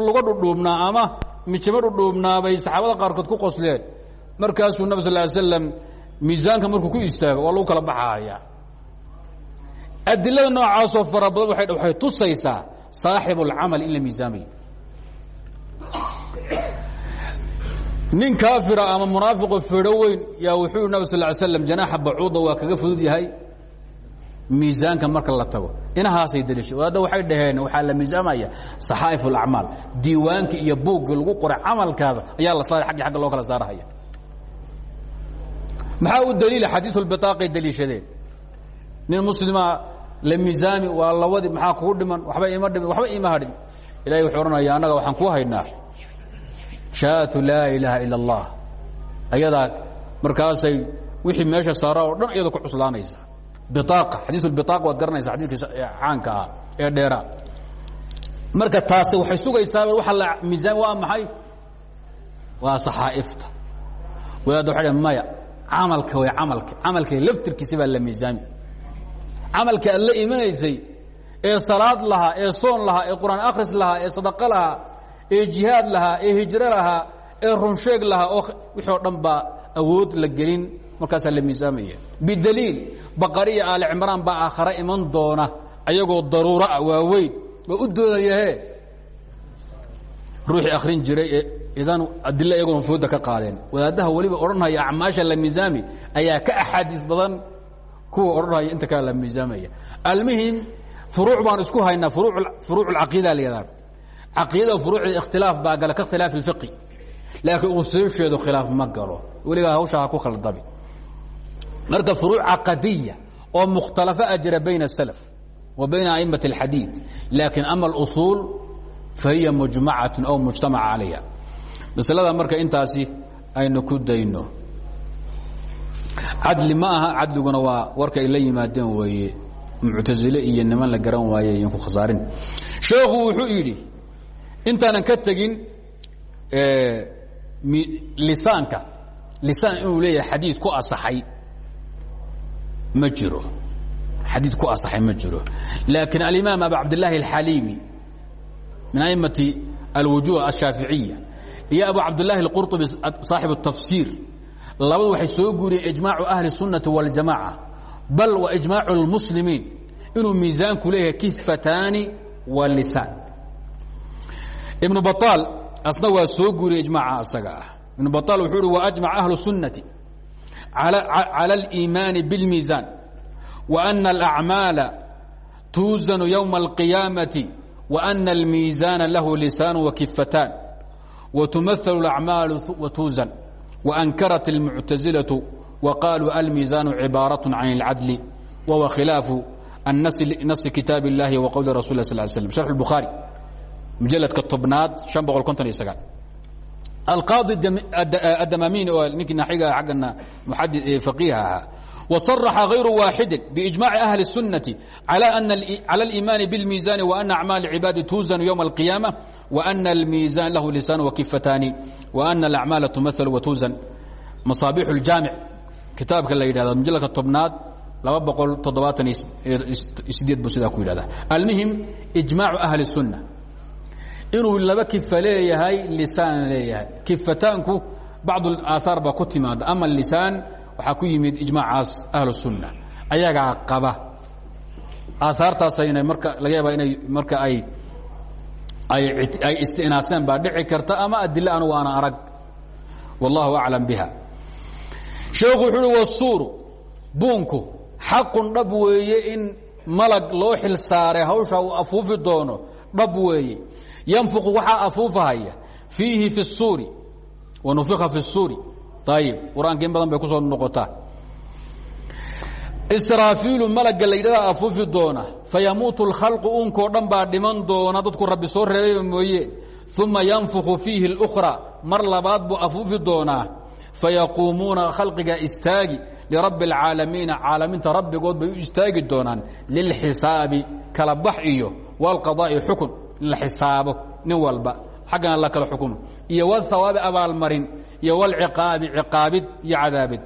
luga dhudhuubnaa ama mijimo dhudhuubnaa bay saxaabada qaarkood ku qosleen. Markaasuu nab sal slam miisaanka markuu ku istaago waa lagu kala baxaaya. Adilada noocaasoo fara badan waxay tusaysaa saaxib اlcamal in la miisaamayo. Nin kaafira ama munaafiqo fedho weyn yaa wuxuu nab sal slam janaaxa bacuuda waa kaga fudud yahay miisaanka marka la tago. Inahaasay daliisha hadda waxay dhaheen waxaa la miisaamaya saxaa'if اlacmaal diiwaankii iyo buuggii lagu qoray camalkaada ayaa la saaray aggi agga loo kala saarahaya. Maxaa u daliila xadiiu lbiaaqay daliishadeen nin muslima la miisaami waa labadii maxaa kugu dhiman? Waxba ima dhimin waxba ima hadhin. Ilahay wuxuu odhanaya annaga waxaan kuu haynaa. Shahaadatu laa ilaaha ila اllah ayadaa markaasay wixii meesha saara oo dhan iyado ku cuslaanaysa biaaqa waad garanaysa xadiidkii caanka ah ee dheera. Marka taasi waxay sugaysaa waxa la miisaami waa maxay? Waa saxaa'ifta. Wadaadda waxay dhn maya camalka way camalka camalka laftirkiisa baa la miisaami. Camalka aad la imanaysay ee salaad lahaa ee soon lahaa ee qur'aan akhris lahaa ee sadaqo lahaa ee jihaad lahaa ee hijro lahaa ee runsheeg lahaa oo wixii o dhan baa awood la gelin markaasaa la miisaamaya. Bidaliil baqariya aali cimraan baa aakhare iman doona ayagoo daruuro ah waaweyn oo u doodayahe ruuxii akhrin jiray ee idan adilo iyaguna fooda ka qaadeen. Wadaadaha weliba odhanhaya acmaasha la miisaami ayaa ka axaadiis badan kuwa odhanhaya inta kale la miisaamaya. Almuhim furuuc baan isku haynaa furuuc اcaqiida la yihahda caqiidada furuucda ikhtilaaf baa gala ka ikhtilaaf اfiqi laakiin usuusheedu khilaaf ma galo. Weligaa hawsha ha ku khaldabi marka furuuc caqadiya oo mukhtalafo a jira bayna الsalaf wa bayna a'imaة اlxadiid laakiin ama اlusuul fahiya mujmacaة aw mujtamaca calayha maslada marka intaasi aynu ku dayno cadli ma aha cadliguna waa warka ay la yimaadeen weeye muctasile iyo niman la garan waaye iyan ku khasaarin sheekhu wuxuu yidhi intaanan ka tegin lisaanka lisaan inuu leeyahay xadiid ku asaxay ma jiro xadiid ku asaxay ma jiro laakiin alimaam abu cabdillaahi alxaliimi min aimati alwujuh ashaaficiya iyo abu cabdالlahi الqurطbi صaaxib الtafsir labadu waxay soo guuriyeen iجmaacu ahli الsunaةi واljamاعة bal wa iجmaacu اlmuslimiin inuu miisaanku leeyahay kifataani wa lisaan ibnu baطaal asna waa soo guuriyey ijmaaca asaga ah ibnu baطaal wuxuu uhi وأجmac ahlu الsunaةi calى اliimaani bاlmiisaan وأna الأعmaala tuuzanu ywma القiyaamaةi وأna الmiiزaana lahu lisaan وkifataan وتumaثل الأعmaaل وtuuزan وأnkarat الmuctaزilaة وqaaluu almiiزaan cibaaraة can الcadل whuwa khilaafu nasi kitaab الlahi وqowli rasul ه sl sلم شharx الbukhaarي mujaladka tobnaad an boqol konton iyo sagaal alqaadi adamamini oo ninkii naaxiga aggana muxadi faqiiha ahaa wasaraxa hayru waaxidin biijmaci ahli الsunnati calى اliimaani bاlmiizani waana acmaal cibaadi tuuzanu ywma اlqiyaama waana اlmiizan lahu lisaan wakifataani waana اlacmaala tumaal watuuzan masaabix اljaamic kitaabka la yidhahda mujaladka tobnaad laba boqol toddobaatan sideed buu sidaa ku yidhahda almuhim ijmaacu ahli الsunna inuu laba kifa leeyahay lisaan leeyahay. Kifataanku bacd aaaar baa ku timaada ama lisaan waxaa ku yimid ijmaacaas ahlusunna ayagaa qaba. Aaaartaasayna marka laga yaaba inay marka ay ay istinaaseen baa dhici karta ama adile anu waana arag. Wallahu aclam biha. Sheekhu wuxuu uhi wasuuru buunku xaqun dhab weeye in malag loo xil saaray hawshaa uu afuufi doono dhab weeye yanfuqu waxaa afuufahaya fiihi fi الsuuri wanufika fi الsuuri ayib qur-aanka in badan bay kusoo noqotaa israafiilu malagga la yidhahda afuufi doona fayamuutu اlkhalqu unkoo dhan baa dhiman doona dadku rabbi soo reebayba mooye uma yanfuku fiihi اlأkhra mar labaad buu afuufi doonaa fayaquumuuna khalqiga istaagi lirabbi اlcaalamiina caalamiinta rabbigood bay u istaagi doonaan lilxisaabi kala bax iyo wاlqadaa'i xukun in la xisaabo nin walba xaggana la kala xukumo iyo wاthawaabi abaalmarin iyo wاlciqaabi ciqaabid iyo cadaabid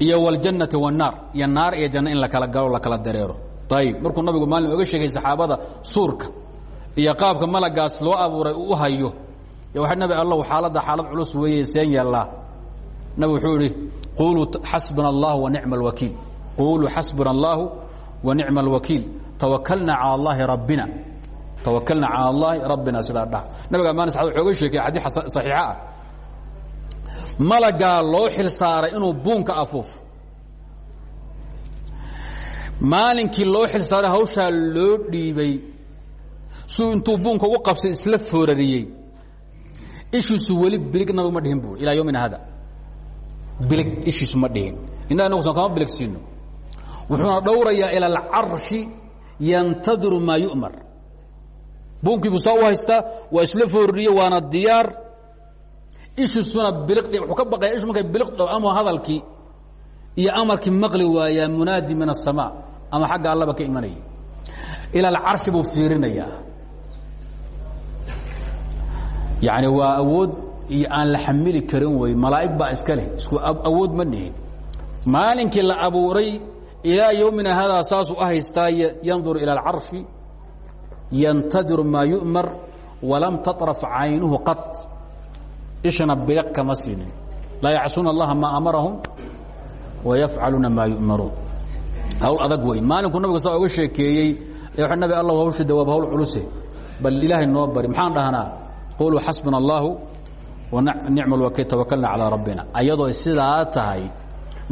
iyo wاljannati wالnaar iyo naar iyo janno in la kala galo la kala dareero ayib markuu nabigu maalin oga sheegay saxaabada suurka iyo qaabka malagaas loo abuuray uu u hayo waa nabi allow xaaladda xaalad culus weeye seen yeellaa nabi wuxuu idhi quuluu xasbuna اllah wanicma اlwakiil quuluu xasbuna اllahu wanicma اlwakiil tawakalna calى اllahi rabbina twakalna cal allahi rabbina sidaa dhah nabiga maan sa oga sheekay xadii saxiixa ah. Loo xil saaray inuu buunka afuufo maalinkii loo xil saaray hawshaa loo dhiibay. Suu intuu buunka ugu qabsay isla foorariyey. Ishiisu weli bilig nabigu ma dhihin bu ilaa yomina hada bilig ishiisu ma dhihin. Inna inagusan kama biligsiino wuxuuna dhowrayaa ilى اlcarshi yantadiru maa yu'mar buunkiibuu saa u haystaa waa isla foorriye waana diyaar ishiisuna biliq wuxuu ka baqaya ishu markay biliq dhow ama hadalkii iyo amarkii maqli waayaa munaadi min الsamaa ama xagga allaba ka imanaya ilى اlcarshi buu fiirinayaa yani waa awood iyo aan la xamili karin wey malaa'ig baa iska leh isku awood ma nihin maalinkii la abuuray ilaa ywmina haadaa saasuu ahaystaa yandur ilى اlcarshi yantadiru maa yu'mar walam taطraf caynuhu qad ishana biliq kama siinin laa yacsuuna اllaha maa amarahum wayafcaluuna maa yu'maruun hawl adag wey maalinkuu nabiga saa oga sheekeeyey ee nabi allah hawsha dawaab hawl culuse bal ilaahay noo bari maxaan dhahnaa quluu xasbuna اllahu wanicma اlwakiil tawakalna calىa rabbina ayadoo sidaa tahay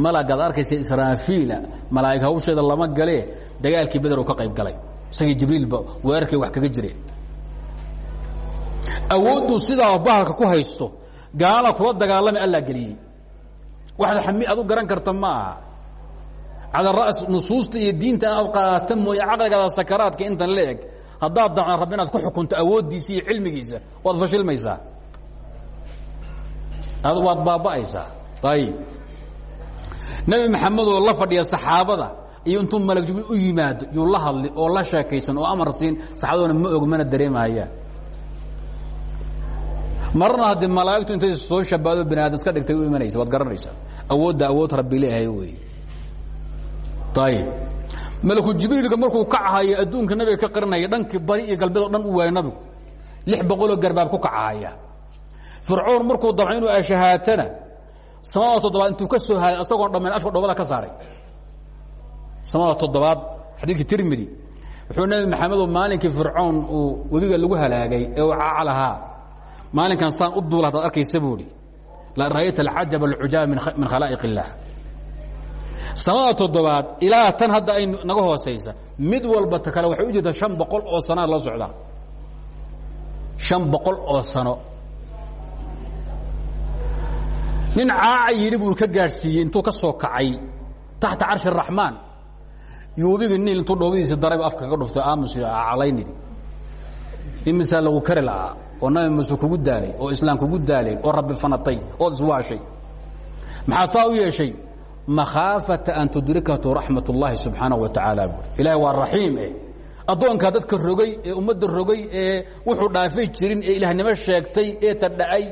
malagaad arkaysa israafiila malaa'ig hawsheeda lama galee dagaalkii beder uu ka qayb galay isagii jibriilba weerarkay wax kaga jireen. Awoodduu sidaa bahalka ku haysto gaala kula dagaalami allaa geliyey. Waxaad ami ad u garan karta ma aha cala ras nusuusta iyo diinta inaad qaadata mooye caqligaada sakaraadka intan la eg haddaad dacna rabbi inaad ku xukunto awooddiisa iyo cilmigiisa waad fashilmaysaa ad waad baaba'aysaa. Ayib nebi maxamedoo la fadhiya saxaabada iyo intuu malag jibriil u yimaado yuu la hadli oo la sheekaysan oo amar siin saxaabaduna ma og mana dareemahayaan marna haddii malaa'igtu intay soo shabaado bani aadam iska dhigtay u imanaysa waad garanaysaa awoodda awood rabbi leeyahay wey ayib malaku jibriilka markuu kacahayo adduunka nabiga ka qarinaya dhankii bari iyo galbeed o dhan u waayo nabigu. Lix boqoloo garbaab ku kacahaya fircoon markuu damco inuu ashahaatana samada toddobaad intuu ka soo haaday asagoon dhammayn afka dhoobada ka saaray samada toddobaad xadiidka tirmidi wuxuu nebi maxamedoo maalinkii fircoon uu webiga lagu halaagay ee uu caaca lahaa maalinkan saan u duula hadaad arkaysa buuhi la ra'ayta alcajab alcujaab min khalaa'iq اllah samada toddobaad ilaa tan hadda ay naga hoosaysa mid walba ta kale waxay u jirta شhan boqol oo sanaa la socdaa شhan boqol oo sano nin caaca yidhi buu ka gaadhsiiyey intuu ka soo kacay taxta carshi الraxmaan yuubigi niil intuu dhoobadiisa darayba afka kaga dhuftay aamus calaynidi imisaa lagu kari la'aa oo nabi muuse kugu daalay oo islaam kugu daalay oo rabbi fanatay ood iswaashay. Maxaad saa u yeeshay? An tudrikatu raxmat اllahi wa tacaala ilahi waa raxiim eh. Dadka rogay ee ummadda rogay ee wuxuu dhaafay jirin ee ilaahnimo sheegtay ee tadha'ay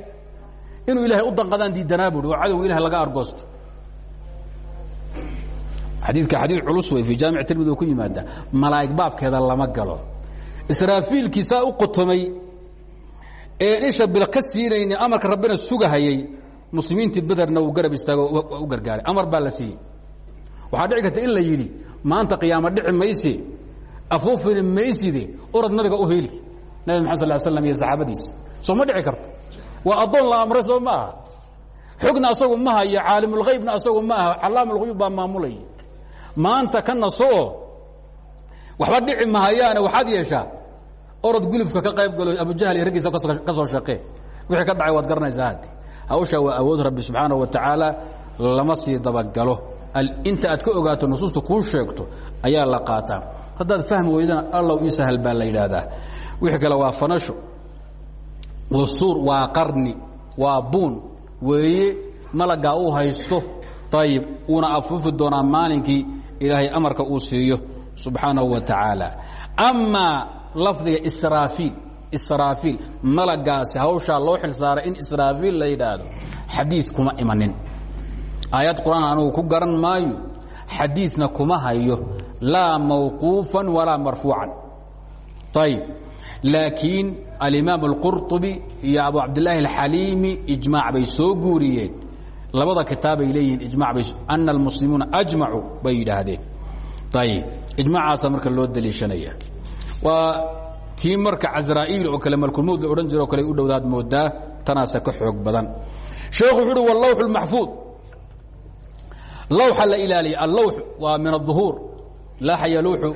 inuu ilahay u danqadaan diidanaa oo cadowga ilahay laga argoosto xadiidka xadiid culus wey fii jaamic tirmidi oo ku yimaada malaa'ig baabkeeda lama galo. Israafiilkiisaa u qotomay ee isha bil ka siinayni amarka rabbina sugahayey muslimiintii bederna uu garab istaago u gargaaray. Amar baa la siiyey. Waxaa dhici karta in la yidhi maanta qiyaamo dhici mayse afuufini mayside orad nabiga u heli. Nabi maxamed sal slam iyo saxaabadiisa soo ma dhici karto? Waa addoon la amray soo ma aha? Xogna asagu ma hayo caalimulhaybna asagu ma aha callaamulhuyub baa maamulay maanta ka nasoo waxba dhici mahayaane waxaad yeeshaa orod gulufka ka qayb galo abujahl iyo raggiisa ka soo shaqee. Wixii ka dhacay waad garanaysaa haddi hawshaa waa awood rabbi subxaana wa tacaala lama sii dabagalo. Inta aad ka ogaato nusuusta kuu sheegto ayaa la qaataa. Haddaad fahmi weydana allow ii sahal baa la yidhaahdaa. Wixii kale waa fanasho wasuur waa qarni waa buun. Weeye malagaa uu haysto ayib uuna afuufi doonaa maalinkii ilaahay amarka uu siiyo subxaanahu wa tacaala. Amaa lafdiga israafiil israafiil malagaasi hawshaa loo xil saaray in israafiil la yidhaahdo xadiid kuma imanin. Aayad qur'aan ku garan maayo xadiidna kuma hayo laa mawquufan walaa marfuucan. Ayib laakiin alimaam اlqurطubi iyo abu cabdilaahi alxaliimi ijmaac bay soo guuriyeen labada kitaabay leeyihiin ijmana almuslimuuna ajmacu bay yidhaahdeen. Ayb ijmacaasaa marka loo daliishanaya waa tii marka casraa'il oo kale malkulmowd la odhan jiro o kale u dhowdaad moodaa tanaasa ka xoog badan. Sheekhu wuxu uhi wallawxu lmaxfuud lawxa la ilaaliya allawx waa min aلظuhuur laaxaya lowxu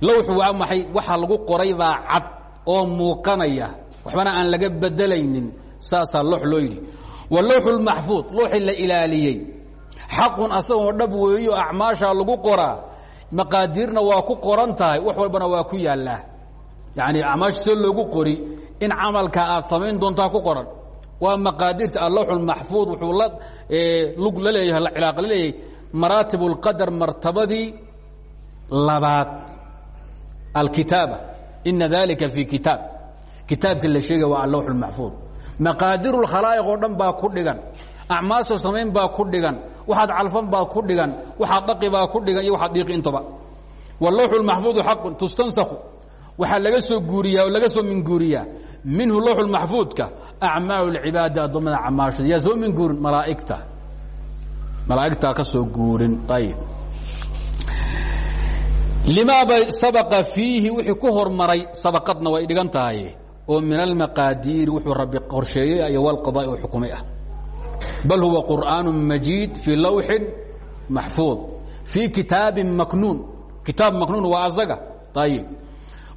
lawxu. Waa maxay? Waxaa lagu qoray baa cad oo muuqanaya. Waxbana aan laga bedelaynin saasaa loox loo yidhi wlawxu lmaxfuud luuxii la ilaaliyey. Xaqun asagoo dhab weeyo acmaashaa lagu qoraa maqaadirna waa ku qoran tahay wax walbana waa ku yaallaa. Yacnii acmaasha see loogu qori in camalka aad samayn doontaa ku qoran. Waa maqaadirta ah, allawxu lmaxfuud wuxuu la lug la leeyahay la cilaaq la leeyahay. Maraatib اlqadar martabadii labaad. Alkitaaba ina dalika fii kitaab. Kitaabka la sheegay waa allawxu lmaxfuud maqaadiru khalaa'iq oo dhan baa ku dhigan. Acmaasha samayn baa ku dhigan. Waxaad calfan baa ku dhigan. Waxaad dhaqi baa ku dhigan. Iyo waxaad dhiiqi intaba wallawxu lmaxfuudu xaqun tustansaku waxaa laga soo guuriyaa oo laga soo minguuriyaa. Minhu lawxu maxfuudka acmaalu lcibaadi addoommada camaashada yaa soo minguurin malaaigta. Malaaigtaa ka soo guurin. Ayb limaaba sabaqa fiihi wixii ku hormaray sabaqadna way dhigan oo min almaqaadiiri wuxuu rabbi qorsheeyey iyo walqadaa'i oo xukumay ah bal huwa qur'aan majiid fii lawxin maxfuud fii kitaabin maknuun kitaab maknuun waa asaga ayb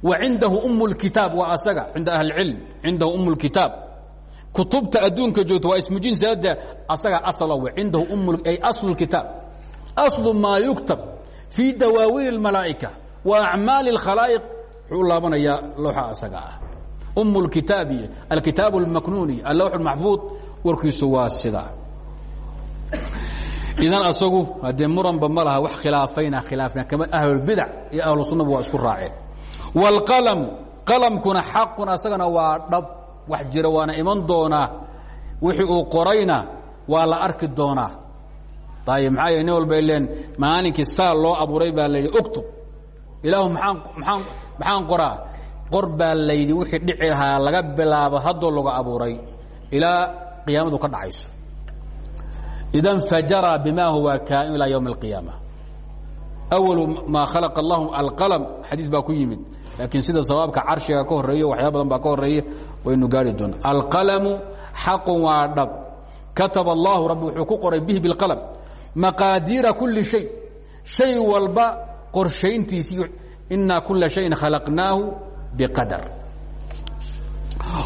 وعنdahu أم الكitaaب waa asaga cinda أهل العilم cindahu أم الكitaaب kutubta adduunka joogta waa ismu jinsi hadda asaga asla w cindahu ay أصل الكitaaب أصل maa يukتab في dawaawiin المalaaئكة وأعmاaل الkhalaaئق wuxuu laabanayaa looxa asaga ah أم الكitaaب iyo الkitaaب الmakنuuni اللوح المaxفوuظ warkiisu waa sida idan asagu haddee muranba ma laha wax khilaafayna khilaafna kama ahlulbidac iyo ahlu sunnaba waa isku raaceen wاlqalamu qalamkuna xaqun asagana waa dhab wax jira waana iman doonaa wixii uu qorayna waa la arki doonaa ayb maxaa yeel nin walba leen maalinkii saa loo abuuray baa layidhi uktub ilaahu maaan maaan maxaan qoraa Qor baa layidhi wixii dhici lahaa laga bilaabo haddoo lagu abuuray ilaa qiyaamadu ka dhacayso. Idan fajara bima huwa kaain ilaa ywm اlqiyaama awalu maa khalaqa allahu alqalm xadiis baa ku yimid laakiin sida sawaabka carshiga ka horeeyo waxyaa badan baa ka horreeya waynu gaari doona alqalamu xaqun waa dhab. Kataba allahu rabbi wuxuu ku qoray bihi bilqalm maqaadiira kuli shay. Shay walba qorshayntiisii inaa kula shayin khalaqnaahu biqadar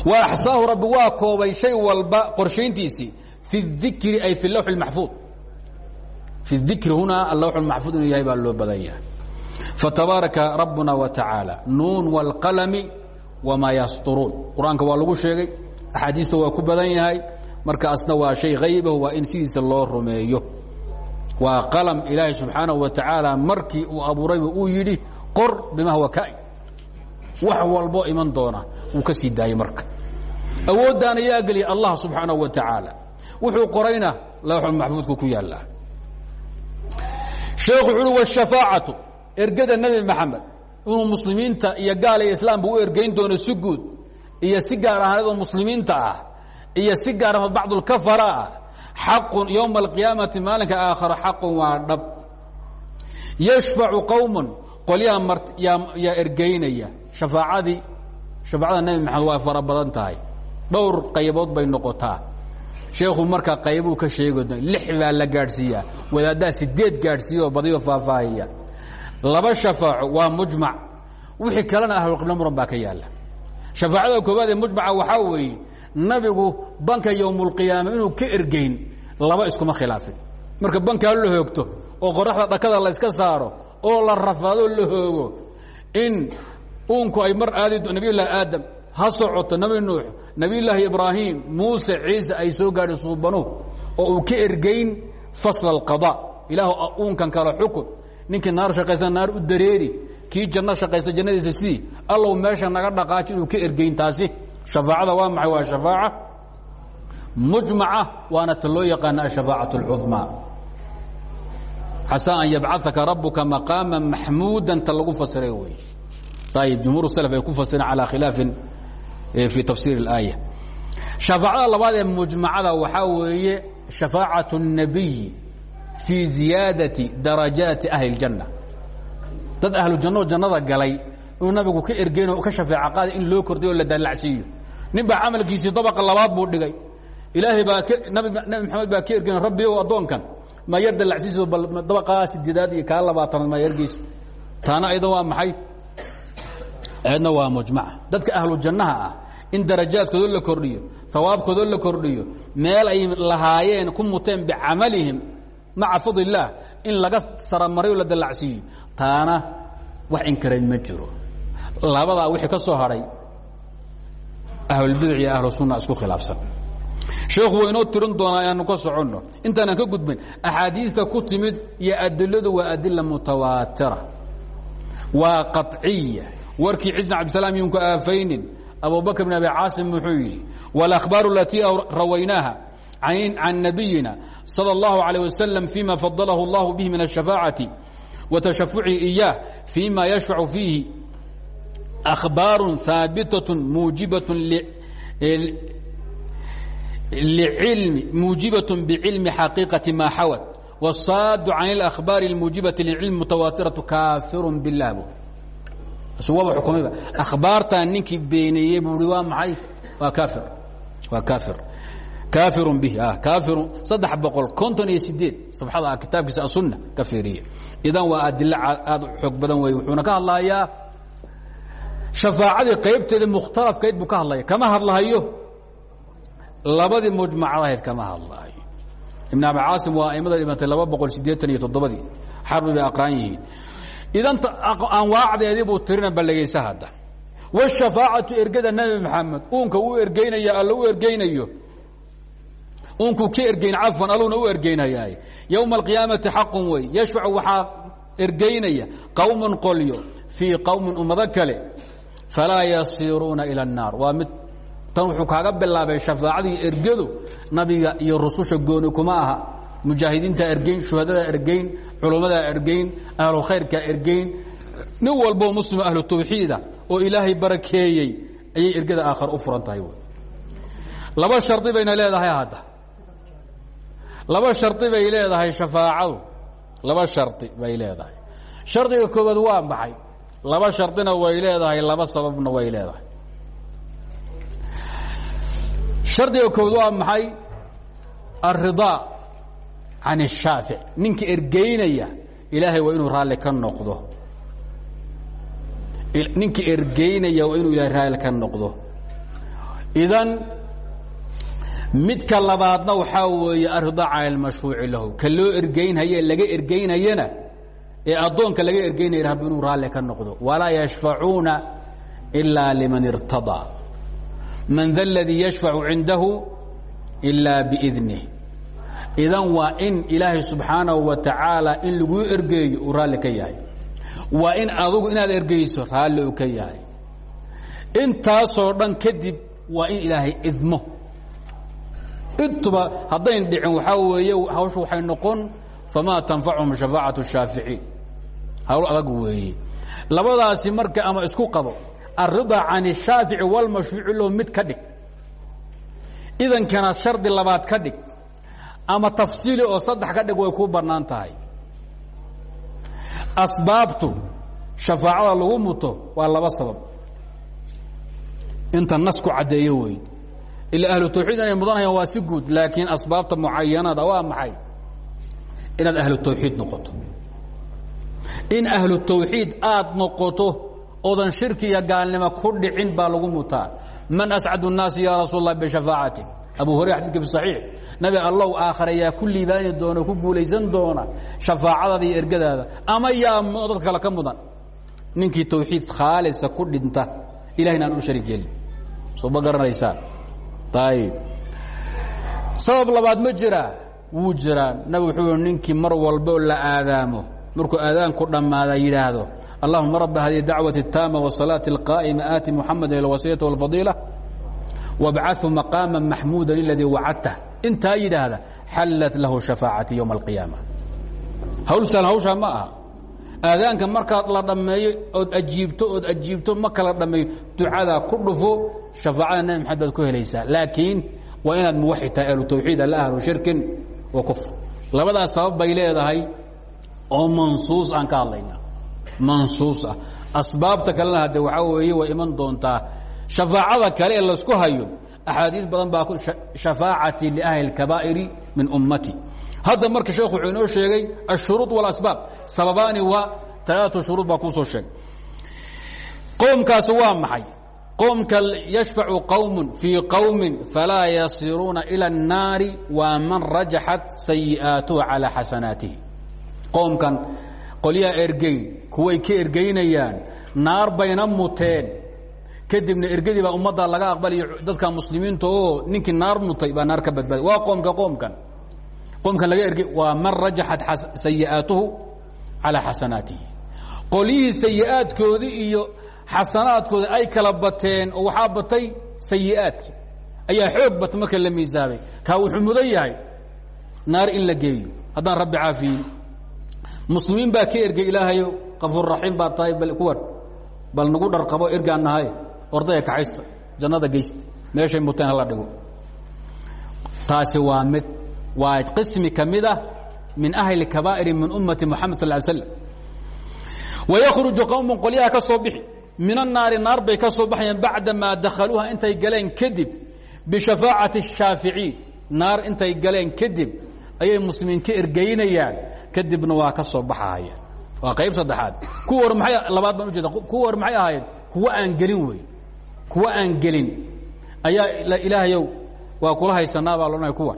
wa axsaahu rabbi waa koobay shay walba qorshayntiisii fi اdikri ay fi lawx اmaxfuud fi اdikri hunaa alawx اmaxfuud inuu yahay baa loo badan yahay fatabaaraka rabbuna wa tacaala nuun wاlqalami wamaa yasturuun qur-aanka waa lagu sheegay axaadiista waa ku badan yahay markaasna waa shay haybahu waa in sidiisa loo rumeeyo waa qalam ilaahay subxaanahu wa tacaala markii uu abuurayba uu yidhi qor bima huwa kain wax walbo iman doona wuu ka sii daayey marka. Awooddaana yaa geliya allah subxaanahu wa tacaala wuxuu qorayna lawxul maxfuudku ku yaallaa sheekhu wuxu uhi wاshafaacatu ergada maxamed inuu muslimiinta iyo gaal iyo islaamba u ergayn si guud iyo si gaar ahaaneed oo muslimiinta ah iyo si gaar ahmed bacdulkafara ah xaqun yowma alqiyaamati maalinka aakharo xaqun waa dhab. Yashfacu qowman qolyaha yaa ergaynaya shafaacadii shafaacada nebi maxamed waa fara badan tahay. Dhowr qaybood bay noqotaa. Sheekhu markaa qaybuu ka sheegi lix baa la gaadhsiiyaa wadaaddaha sideed gaadhsiiya oo badiyo faahfaahiya. Laba shafaaco waa mujmac wixii kalena ahluqibla muran baa ka yaalla. Shafaacada koowaad ee mujmaca waxaa weeye nabigu banka yowmulqiyaama inuu ka ergeyn laba iskuma khilaafin. Marka bankaa la hoogto oo qoraxda dhakada la yska saaro oo la rafaado la hoogo in uunku ay mar aadi nabiy llahi aadam ha socoto nabi nuux nabiyullaahi ibraahim muuse ciise ay soo gaadhi suubanuhu oo uu ka ergeyn fasl alqada ilaah uunkan kale xukun. Ninkii naar shaqaysa naar u dareeri. Kii janno shaqaysa jannadiisa sii allow meesha naga dhaqaaji inuu ka ergeyn taasi. Shafaacada waa maxay? Waa shafaaca. Mujmaca waana ta loo yaqaana ashafaacat اlcumaa xasa an yabcaثaka rabuka maqaama maxmuudan ta lagu fasiray wey ayib jumhuur slf ay ku fasireen calى khilaafin fi tafsiir اlaaya shafaacada labaad ee mujmacada waxaa weeye shafaacaة الnabiyi fii ziyaadaةi darajaati ahli اljanna dad ahlu janno jannada galay inuu nabigu ka ergeyno ka shafeeca qaada in loo korday oo la daalacsiiyo nin baa camalkiisii dabaqa labaad buu dhigay ilaahay baa nabi maxamed baa ka ergeyno rabbi ow addoonkan ma yar dallacsiiso bal dabaqaa sideedaad iyo kaa labaatanaad ma yargiis taana aydan waa maxay? Ayadna waa mujmaca dadka ahlu jannaha ah in darajaadkoodoo la kordhiyo hawaabkoodoo la kordhiyo meel ay lahaayeen ku muteen bicamalihim maca fadl illaah in laga saramaray oo la dallacsiiyo. Taana wax inkarayn ma jiro. Labadaa wixii ka soo hadhay ahlulbidac iyo ahlu sunna isku khilaafsan sheekhu waa inoo tirin doonaa aanu ka soconno intaanan ka gudbayn axaadiista ku timid iyo adiladu waa adila mutawaatira waa qaطciya warkii cisna cabdisalaam yunku aafaynin abubakr bn abi caasim wuxuu yidhi wاlأkhbaaru alatii rawaynaaha can nabiyina salى اllahu عalيه waslm fima fadalahu اllah bih min الشhafaacaةi وتشhفعi إyاه فيma يشhفع فيihi أخباaر ثاaبتة موجiبة موجiبة بعلم حقيقة ma xawت والصاad عن الأخباaر الموجiبة للعلم متواترة كاaفir بالlah waba xukumayba أخhباartaa ninkii beeneeyey buu i waa maay waa kair waa kair kaafir bih kaafir saddex boqol konton iyo sideed sabxada ah kitaabkiisa asunna ka fiiriya idan waa adilo aad xoog badan wey wuxuuna ka hadlayaa shafaacadii qaybteeda mukhtalafkayd buu ka hadlaya kama hadlahayo labadii mujmacad ahayd kama hadlaayo. Ibn abi caasim waa aimada dhibantay laba boqol siddeetan iyo toddobadii xarbi bay aqraan yihiin. Idan anwaacdeedii buu tirina ballegaysa hadda. Wshafaacatu ergada nabi maxamed uunka u ergeynaya alla u ergeynayo. Uunku ka ergeyn cafan aluna u ergeynayaay. Yowma alqiyaamati xaqun wey yashfacu waxaa ergeynaya qowmun qolyo fii qowmin ummado kale. Falaa yasiiruuna ila annaar. Waa mid tan wuxuu kaaga bilaabay shafaacadii ergadu nabiga iyo rususha gooni kuma aha. Mujaahidiintaa ergeyn shuhadadaa ergeyn culummadaa ergeyn ahlu khayrkaa ergeyn nin walboo muslimo ahlu tawxiida oo ilaahay barakeeyey ayay ergada aakhar u furan tahay laba shardi bayna leedahay hadda. Laba shardi bay leedahay shafaacadu. Laba shardi bay leedahay. Shardiga koowaad waa maxay laba shardina way leedahay laba sababna way leedahay shardiga koowaad waa maxay alridaa can الshaafic ninka ergeynaya ilaahay waa inuu raalli ka noqdo ninka ergeynaya waa inuu ilahay raalli ka noqdo idan midka labaadna waxaa weeye alridaa can اlmashfuuci lahu ka loo ergeynhaye laga ergeynayana ee addoonka laga ergeynaya rabbi inuu raalli ka noqdo walaa yashfacuuna ilaa liman irtadaa man da اladii yashfacu cindahu ilaa biidnih idan waa in ilaahay subxaanahu wa tacaala in laguu ergeeyo uu raalli ka yahay waa in adugu inaad ergeyso raalli uu ka yahay intaasoo dhan kadib waa in ilaahay idmo intuba haddayn dhicin waxaa weeye hawshu waxay noqon famaa tanfacuhum shafaacaة الshaaficiin hawl adag weeye labadaasi marka ama isku qabo alridaa can الshaafici wاlmashfuuci lo mid ka dhig idankana shardi labaad ka dhig ama tafsiili oo saddex ka dhig way kuu bannaan tahay asbaabtu shafaacada lagu muto waa laba sabab inta nasku caddeeyo wey ila ahlu tawxiid inay mudanayaan waa si guud laakiin asbaabta mucayanada waa maxay inaad ahlu tawxiid noqoto in ahlu tawxiid aad noqoto oodan shirki iyo gaalnimo ku dhicin baa lagu mutaa man ascad الnaasi ya rasuul اlah bishafaacatik abu hurayra xadidka fi صaxiix nabi allow aakhare yaa ku liibaani doona ku guulaysan doona shafaacadaada iyo ergadaada ama yaa dadka kale ka mudan ninkii tawxiid khaalisa ku dhinta ilahayna aan u sharig gelin soo ma garanaysaa ayib sabab labaad ma jiraa wuu jiraa nabig wuxuu i ninkii mar walbo la aadaamo markuu aadaanku dhammaada yidhaahdo allahuma raba hadihi dacwaة الtaama والsalaaة الqaa'ima aati muxamada اlwasiyata واlfadiila wabcaثu maqaama maxmuuda اladii wacadtah intaa yidhaahda xallat lahu shafaacati ywma اlqiyaama hawlsaan hawshaa ma aha aadaanka markaad la dhammeeyo ood ajiibto ood ajiibto marka la dhammeeyo ducadaa ku dhufo shafaacada nabi maxamed baad ku helaysaa laakiin waa inaad muwaxid tahay ahlu tawxiid alla ahlu shirkin wa kufr labadaas sabab bay leedahay oo mansuus aan ka hadlayna mansuus ah asbaabta kalena hadde waxaa weeye way iman doontaa shafaacada kale ee laysku hayo axaadiis badan baa shafaacati liahli اkabaa'iri min ummati hadda marka sheekhu wuxuu inoo sheegay ashuruud واlasbaab sababaani waa talaatu shuruud baa kuusoo sheegay qowmkaasi waa maxay qowmka yashfacu qowm fii qowmi falaa yasiruuna ilى الnaari waa man rajaxat sayi'aatuhu calى xasanaatihi qowmkan qolyaha ergeyn kuway ka ergeynayaan naar bayna muteen. Kadibna ergadii baa ummadda laga aqbaliyo dadka muslimiinta oo ninkii naar mutay baa naar ka badbaaday waa qoomka qoomkan. Qoomkan laga ergey waa man rajaxat sayi'aatuhu calaa xasanaatihi. Qolyihii sayi'aadkoodii iyo xasanaadkooda ay kala bateen oo waxaa batay sayi'aadkii. Ayaa xoog bata marka la miisaamay kaa wuxuu mudan yahay naar in la geeyo. Haddaan rabbi caafiyin. Muslimiin baa ka ergey ilaahayo kafuur raxiim baa tahay bal kuwan. Bal nagu dharqabo ergaan nahay. Ordaya kaxaysta jannada geysta meeshay muteen hala dhigo. Taasi waa mid waa qismi ka ah min ahli kabaa'iri min ummati moxamed sal slam wayakhruju qowmun qolyaha ka soo bixi. Min annaari naar bay ka soo baxayaan bacda intay galeen kadib bishafaacati الshaaficiin naar intay galeen kadib ayay muslimiin ka ergeynayaan kadibna waa ka waa qayb saddexaad. Kuwa hor maay labaad baan ujeeda kuwa hor maxay ahaayeen? Kuwa aan gelin wey. Kuwa aan gelin. Ayaa ilaahayow waa kula haysanaa baa loodhanaya kuwa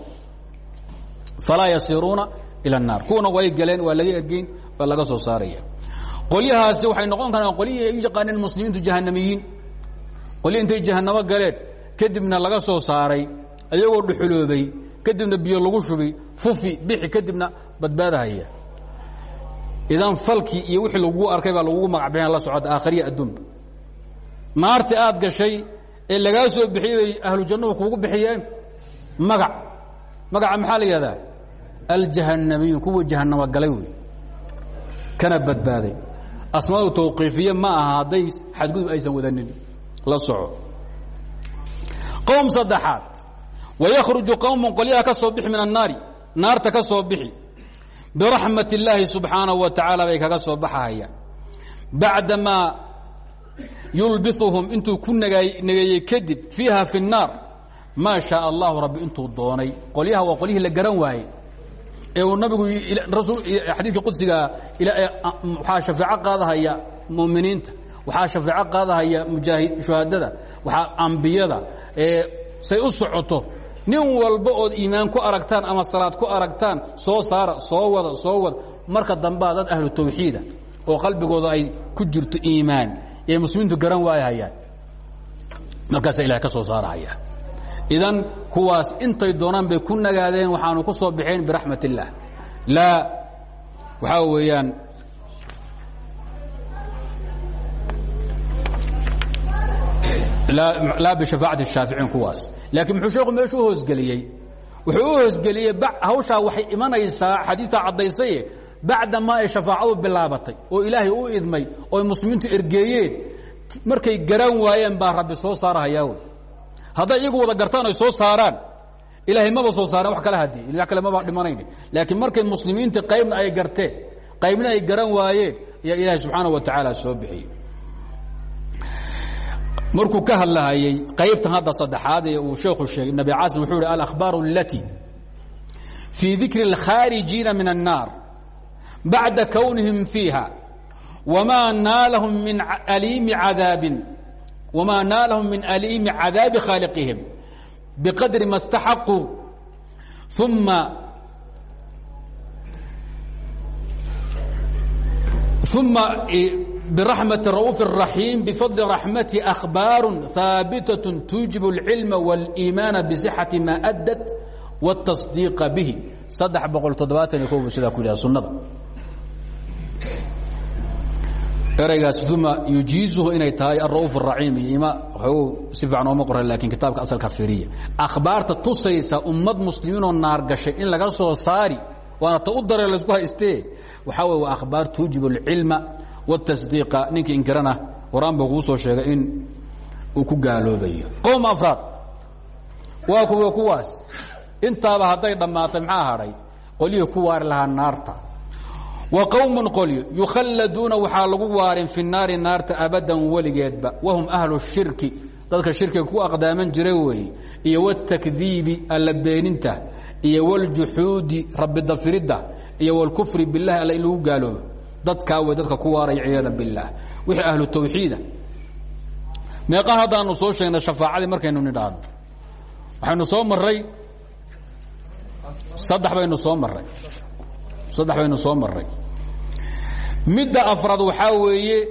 falaa yasiruuna ila الnaar kuwana way galeen waa laga ergeyn waa laga soo saaraya. Qolyahaasi waxay noqon karaan qolyihii ay u yaqaaneen muslimiintu jahanamiyiin qolyi intay jahanamo galeen kadibna laga soo saaray ayagoo dhuxuloobay kadibna biyo lagu shubi fufi bixi kadibna badbaadahaya idan falkii iyo wixii lagugu arkay baa lagugu magac bixina la socota aakhariya adduunba naarti aad gashay ee lagaa soo bixiyey bay ahlu jannuhu kuugu bixiyeen. Magac. Magaca maxaa la yihahdaa aljahanamiyun kuwa jahanamo galay wey kana badbaaday. Asmaadu tawqiifiye ma aha hadday xadgudub aysan wadanin. La soco. Qowm saddexaad. Wayakhruju qowmun qolyaha ka soo bixi min annaari naarta ka soo bixi biraxmat اllaahi subxaanahu wa tacaala bay kaga soo baxahayaan bacdamaa yulbiuhum intuu ku negeeyey kadib fiiha fi الnaar maa shaa allahu rabbi intuu doonay qolyaha waa qolyihii la garan waaye ee uu nabigu xadiidka qudsigaa waxaa shafeeco qaadahaya muminiinta waxaa shafeeco qaadahaya mujaahid shuhadada waxaa ambiyada ee say u socoto nin walba ood iimaan ku aragtaan ama salaad ku aragtaan soo saara soo wada soo wada. Marka dambaa dad ahlu tawxiida oo qalbigooda ay ku jirto iimaan ee muslimiintu garan waayahayaan markaasa ilahay ka soo saarahaya. Idan kuwaas intay doonaan bay ku nagaadeen waxaanu ku soo baxeen biraxmat اllah laa waxaa weeyaan laa bishafaacat shaaficiin kuwaas laakiin muxuu sheeku meeshu u hoosgeliyey wuxuu u hoosgeliyey hawshaa waxay imanaysaa xadiidtaa caddaysaye bacdamaa ay shafaacadu bilaabatay oo ilaahay u idmay oo ay muslimiintu ergeeyeen markay garan waayeen baa rabbi soo saarahayaa hadday iyagu wada gartaan ay soo saaraan ilaahay maba soo saareen wax kala hadiye ila kale maba dhimanayn laakiin markay muslimiinta qaybna ay garteen qaybna ay garan waayeen ayaa ilaahay subxaana wa tacaala soo bixiyey markuu ka hadlahayey qaybtan hadda saddexaad ee uu sheekhu sheegay nabi caasim wuxuu ihi alahbaaru اlati fii dikri اlkhaarijiina min الnaar bacda kownihim fiiha wmaa naalahum min aliimi cadaabin wmaa naalahum min aliimi cadaabi khaaliqihim biqadri ma اstaxaquu uma uma برحمة الرؤوف الرحيم بفضل رحمته أخبار ثابتة توجب العلم والإيمان بصحة ما أدت والتصديق به saddex boqol toddobaatan iyo kow sidaa ku yidhaha sunnada eraygaas uma yujiizuhu inay tahay alra'uuf الraciim iyo ima waxuu si fiican ooma qoran lakin kitaabka asalka fiiriya akhbaarta tusaysa ummad muslimiinoo naar gashay in laga soo saari waana ta u daree laysku haystee waxaa wey waa akhbaar tuujib اlcilma wاtasdiiqa ninkii inkirana waraan buu kuu soo sheegay in uu ku gaaloobayo qowm afraad waa kuwa kuwaas intaaba hadday dhammaatay maxaa hadhay qolyihii ku waari lahaa naarta wa qowmun qolyo yukhalladuuna waxaa lagu waarin fi naari naarta abadan weligeedba wahum ahlu shirki dadka shirkiga ku aqdaaman jira weeye iyo wاtakdiibi alla beeninta iyo wاljuxuudi rabbi dafiridda iyo wاlkufri bilahi alla in lagu gaaloobo dadkaa way dadka ku waaraya ciyaada biاllah wixii ahlu tawxiida meeqan haddaanu soo sheegnay shafaacadii markaynu nidhaahno waxaynu soo maray saddex baynu soo maray saddex baynu soo maray midda afraad waxaa weeye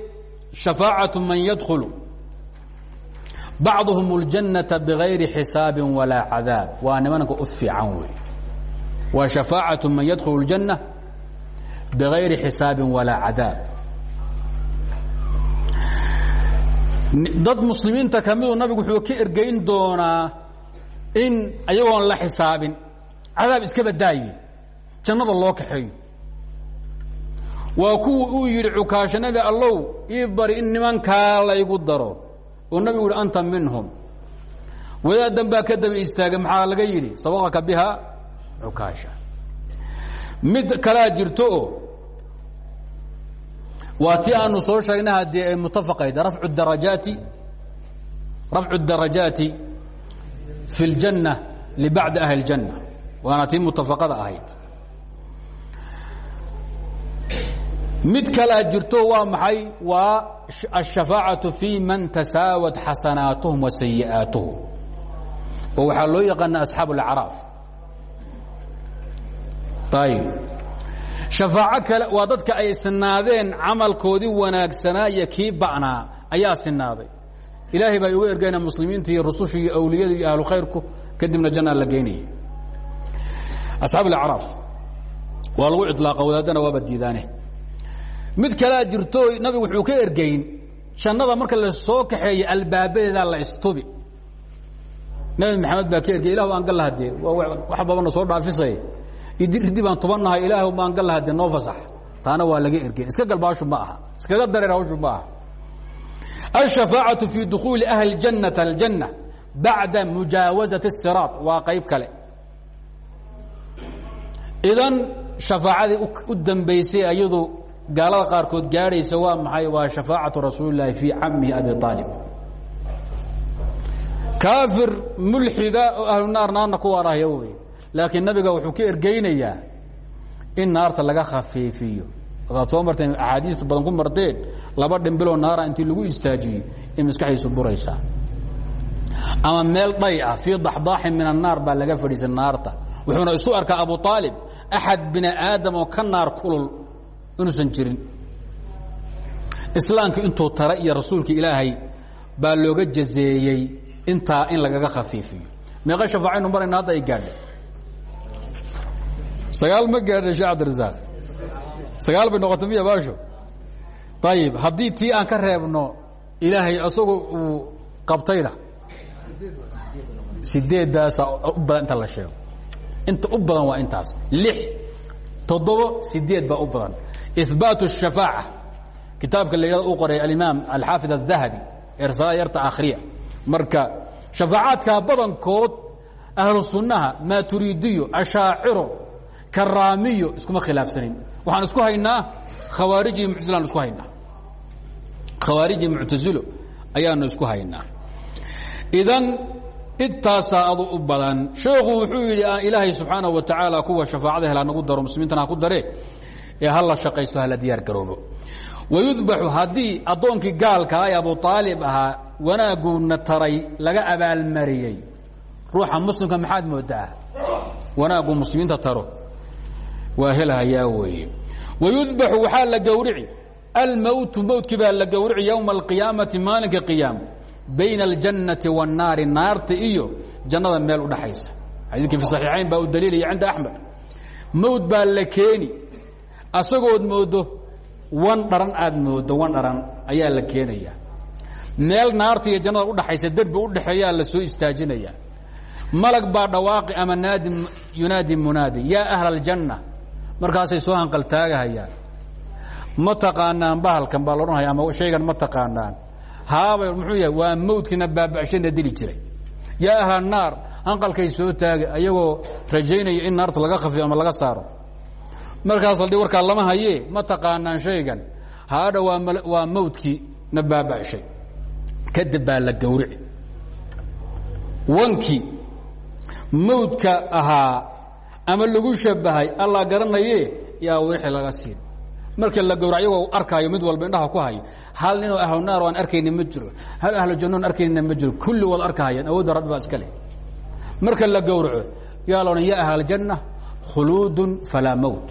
shafaacaة man yadkulu bacduhum اljannaةa bغayri xisaabi walaa cadaab waa nimanka u fiican wey waa shafaacaة man yadkulu اljanة bغayri xisaabi walaa cadaab dad muslimiinta kamidu nabigu wuxuu ka ergeyn doonaa in ayagoon la xisaabin cadaab iska badaaye jannada loo kaxeeyo waa kuwa uu yidhi cukaasho nebi allow ii bari in nimankaa laygu daro oo nabigu yihi anta minhum wadaadan baa ka daba istaagay maxaa laga yidhi sabaqaka biha cukaasha mid kalaa jirto oo waa ti aanu soo sheegna haddii ay mutafaqayd rafcu darajaati rafcu الdarajaati fi اljanna libacdi ahli اljanna waana tii mutafaqada ahayd mid kalaa jirto waa maxay waa الشhafaacaة fي man tasaawad xasanaatuhum wa sayi'aatuhum oo waxaa loo yaqaana asxaab اlacraaf ayb shafaaco kale waa dadka ay sinaadeen camalkoodii wanaagsanaa iyo kii ba'naa ayaa sinaaday ilaahay baa uga ergayna muslimiinta iyo rususha iyo awliyada iyo ahlu khayrku kadibna jannaa la geynaya asxaab alacraaf waa lagu iطlaaqa wadaadana waaba diidaane. Mid kalea jirto nabigu wuxuu ka ergeyn jannada marka la soo kaxeeya albaabadeedaa la istubi. Nabi maxamed baa ka ergey ilah aan galla hadee wax babana soo dhaafisay idiridi baan tubannahay ilaah baan galla hadee noo fasax taana waa laga ergeyn iska galbaashu ma aha iskaga dareer hawshu ma aha الشhafaacaة fي dukhuuli أhli الjannaة الjanة bacda mujaawazaة الsiraaط waa qayb kale idan shafaacadii u dambaysay ayadu gaalada qaarkood gaadhaysa waa maxay waa shafaacaةu rasuuli الlahi fii camihi abi طaalib kaafir mulxida oo ahlu naar naarna ku waarahya wey laakiin nabiga wuxuu ka ergeynayaa in naarta laga khafiifiyo. Adaad soo marteen axaadiistu badan ku marteen laba dhimbiloo naara intii lagu istaajiyo in maskaxdiisu buraysaa. Ama meel dhay ah fii daxdaaxin min annaar baa laga fadhiisa naarta. Wuxuuna isu arkaa abu aalib axad bini aadam oo ka naar kulul inuusan jirin. Islaamka intuu tara iyo rasuulka ilaahay baa looga jazeeyey intaa in lagaga khafiifiyo. Meeqa shafaacaynu marayna hadda ay gaadhay sagaal ma gaadhay shee cabdirasaaq sagaal bay noqota miya baasho ayib haddii tii aan ka reebno ilaahay isagu uu qabtayna sideeddaasa u badan inta la sheego inta u badan waa intaas lix toddobo sideed baa u badan ihbaat الshafaaca kitaabka la yidhahdo u qoray alimaam alxaafid الdahabi ee risaala yarta akhriya marka shafaacaadkaa badankood ahlu sunnaha maaturiidiyo ashaaciro karaamiyo iskuma khilaafsanin. Waxaan isku haynaa khawaarij iyo muctazilaan isku haynaa. Khawaarij iyo muctazilo ayaanu isku haynaa. Idan intaasaa adu u badan sheekhu wuxuu yidhi ilaahay subxaanaه wa tacaala kuwa shafaacada hela nagu daro muslimiintana ha ku dare ee hala shaqaysto hala diyaar garoobo. Wayudbaxu haddii addoonkii gaalkaa ee abu aalib ahaa wanaaguuna taray laga abaalmariyey ruuxa muslimka maxaad moodaa wanaaguu muslimiinta taro waa helhayaa weeye wayudbaxu waxaa la gowrici almowtu mowtkii baa la gowrici yowma alqiyaamati maalinka qiyaama bayna aljannati waannaari naarta iyo jannada meel u dhaxaysa. Xadiidkii fi saxiixayn baa u daliilaya cinda axmed. Mowt baa la keeni. Asagood moodo wan dharan aad moodo wan dharan ayaa la keenaya. Meel naarta iyo jannada udhaxaysa derbi udhexeeyaa la soo istaajinaya. Malag baa dhawaaqi ama naadi yunaadi munaadi. Yaa ahla aljanna markaasay soo hanqaltaagahayaan ma taqaanaan bahalkan baa loodhanhaya ama shaygan ma taqaanaan. Haabay muxuu yahay waa mawdkiina baaba'shana dili jiray. Yaa ahla naar hanqalkay soo taagay ayagoo rajaynaya in naarta laga khafiyo ama laga saaro. Markaas aldhi warkaa lama hayee ma taqaanaan shaygan. Haadha waa waa mawdkii na baaba'shay kadib baa la gawrici. Wankii mawdka ahaa ama lagu shabahay alla garanaye yaa wixii laga siin. Marka la gowra iyagoo arkaayo mid walba indhaha ku hayo. Hal ninoo ahlu naar aan arkayna ma jiro. Hal ahlu jannaan arkaynana ma jiro. Kulli waad arkahayaan awoodda rabbibaa iskale marka la gowraco yaa laodhan ya ahla aljanna khuluudun falaa mowt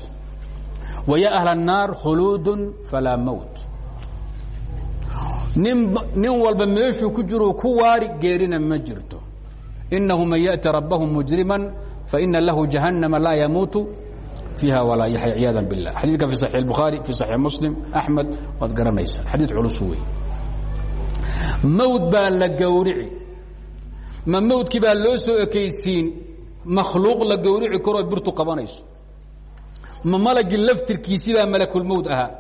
wa ya ahla annaar khuluudun falaa mowt nin nin walba meeshuu ku jiruu ku waari geerina ma jirto. Innahu man ya'ti rabbahu mujriman faina lahu jahannama laa yamuutu fiiha walaa yaxya ciyaada biاllah xadiidka fi saxix اbukhaari fi saxiix muslim axmed waad garanaysaa xadiid culus wey mawd baa la gawrici ma mawdkii baa loo soo ekaysiin makhluuq la gawrici karoo birtu qabanayso ma malagii laftirkiisii baa malakulmowt ahaa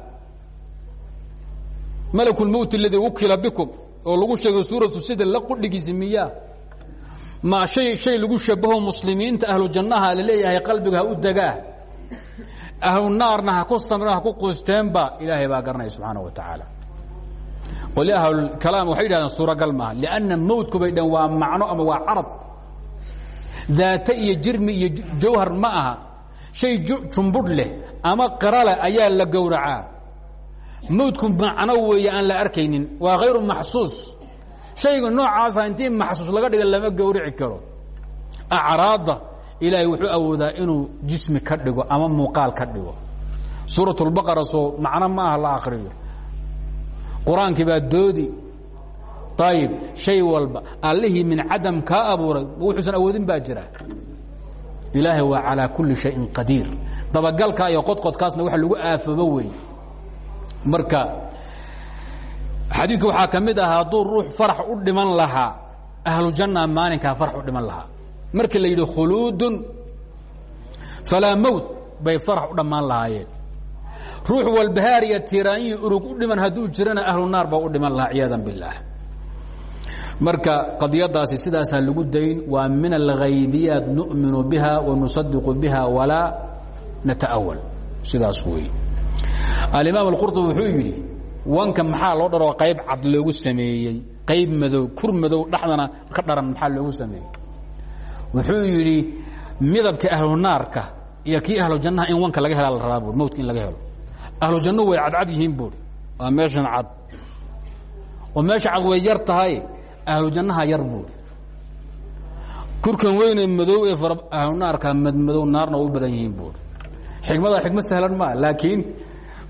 malakulmowt aladii wukila bikum oo lagu sheegay suuratu sida la qudhigiisi miyaa ma hay shay lagu shabaho muslimiinta ahlu jannaha la leeyahay qalbiga ha u degaa ahlu naarna ha ku samreen ha ku quusteenba ilaahay baa garanaya subxaana wa tacaala qoli ahlukalaam waxay yidhahdeen suuragal maaha lianna mowtku bay dhaheen waa macno ama waa carab. Daate iyo jirmi iyo jawhar ma aha. Shay jumbudh leh ama qira leh ayaa la gowracaa. Mowtku macno weeye aan la arkaynin waa hayru maxsuus shayga noocaasa intii maxsuus laga dhiga lama gawrici karo. Acraadda ilaahay wuxuu awoodaa inuu jismi ka dhigo ama muuqaal ka dhigo. Suurat اlbaqara soo macno ma aha la akriyo qur'aankii baa doodi. Ayib shay walba allihii min cadam kaa abuuray wuxuusan awoodin baa jira. Ilaahay waa calىa kuli shayin qadiir. Dabagalkaa iyo qodqodkaasna waxa lagu aafoobo wey marka xadiidku waxaa ka mid ahaa ruux farax u dhiman lahaa ahlujanna maalinkaa farax u dhiman lahaa. Markii la yidhi khuluudun falaa mowt bay farax u dhammaan lahaayeen. Ruux walbahaariya tiiraanyii urug u dhiman hadduu jirana ahlu naar baa u dhiman lahaa ciyaadan billaah. Marka qadiyadaasi sidaasaa lagu dayn waa min alghaybiyaat nu'minu biha wa nusadiqu biha walaa nata'awal sidaas wey alimaam اlqurطubi wuxuu yidhi wanka maxaa loo dharoo qayb cad loogu sameeyey? Qayb madow kur madow dhexdana ka dharan maxaa loogu sameeyey? Wuxuu yidhi midabka ahlu naarka iyo kii ahlu jannaha in wanka laga helaa la rabaa buui mawdka in laga helo. Ahlu jannuhu way cadcad yihiin buuri waa meeshan cad. Oo meesha cad way yar tahay ahlu jannaha yar buuri kurkan weyne madow ee ahlu naarka madmadow naarna u badan yihiin buuri xikmada xikmad sahlan maa laakiin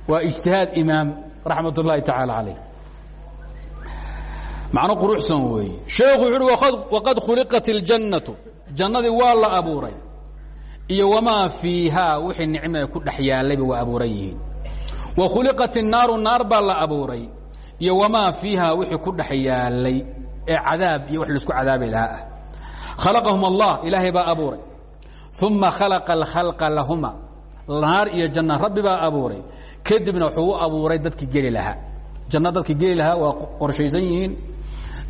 waa ijtihaad imaam raxmat ullaahi tacaala calayh. Macno quruxsan weeye. Sheekhu wuxu uhi waqad khuliqat اljannatu jannadii waa la abuuray. Iyo wamaa fiihaa wixii nicmee ku dhex yaallayba waa wa khuliqat innaaru naar baa la abuuray. Iyo wamaa fiihaa wixii ku dhex ee cadaab iyo wax la isku cadaabi lahaa ah. khalaqahum allah ilaahay baa abuuray. Uma khalaqa alkhalqa lahuma. Naar iyo janna rabbi baa abuuray kadibna wuxuu u abuuray dadkii geli lahaa. Janno dadkii geli lahaa waa qorshaysan yihiin.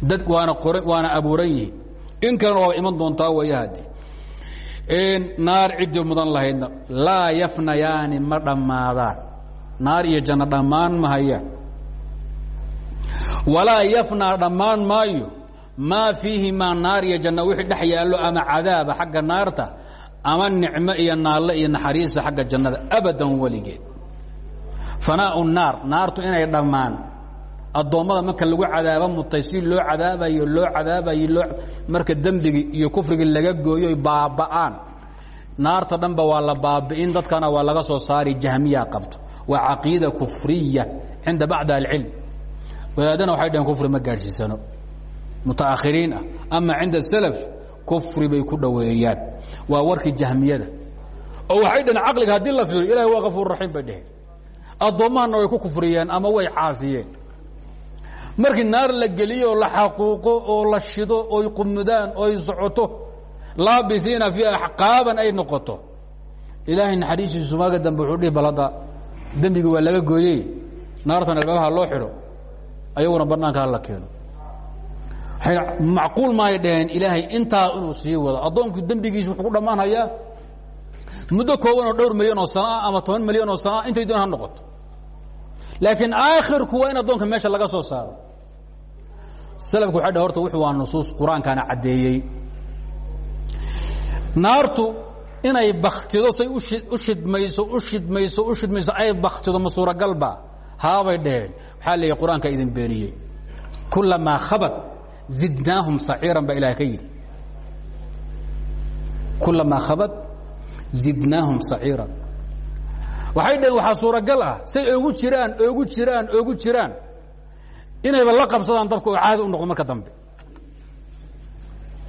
Dad waana waana abuuran yihiin. In kalena waaba iman doontaa wayahadi naar ciddii mudan lahaydna laa yafnayaani ma dhammaadaan. Naar iyo janno dhammaan mahayaan walaa yafnaa dhammaan maayo. Maa fiihimaa naar iyo janno wixii dhex yaallo ama cadaaba xagga naarta ama nicmo iyo naalle iyo naxariisa xagga jannada. Abadan weligeed fanaau naar naartu inay dhammaan. Addoommada marka lagu cadaabo mutay si loo cadaabayo loo cadaabayo marka dembigii iyo kufrigii laga gooyo baaba'aan. Naarta dhanba waa la baabi'in dadkana waa laga soo saari jahmiya qabto. Waa caqiida kufriya cinda bacdi ahlicilm wadaadana waxay dhaheen kufri ma gaadhsiisano. Mutaakhiriin ah. Ama cinda salaf kufri bay ku dhoweeyaan. Waa warkii jahmiyada. Oo waxay dhaheen caqliga haddii la fiiriyo ilahi waa kafuur raxiim bay dheheen addoommahana way ku kufriyeen ama way caasiyeen. Markii naar la geliyo la xaquuqo oo la shido oy qumudaan oy socoto laabisiina fiiha axqaaban ay noqoto. Ilaahay naxariistiisu maaga dambe wuxuu dhihi bal hadda dembigii waa laga gooyey naartan albabaha loo xidho ayaguna banaanka hala keeno. Macquul maay dhaheen ilaahay intaa inuu sii wado. Addoonku dembigiisa wuxuu ku dhammaanhayaa muddo kooban oo dhowr milyan oo sanoah ama toban milyan oo sanoah intay doon ha noqoto. Laakiin aakhirku waa in addoonka meesha laga soo saaro. Salafku waxay dhah horta wuxuu waa nusuus qur'aankaana caddeeyey. Naartu inay baktido say ushi u shidmayso u shidmayso u shidmayso ay baktido ma suuragalba haabay dhaheen. Waxaa leeyahy qur'aanka idin beeniyey. Kulamaa khabat zidnaahum saciiran baa ilahay ka yidhi. Kulamaa khabat zidnaahum saciiran. Waxay dhaheen waxaa suuragal ah. Say ogu jiraan ogu jiraan ogu jiraan. Inayba la qabsadaan dabka oo u noqdo marka dambe.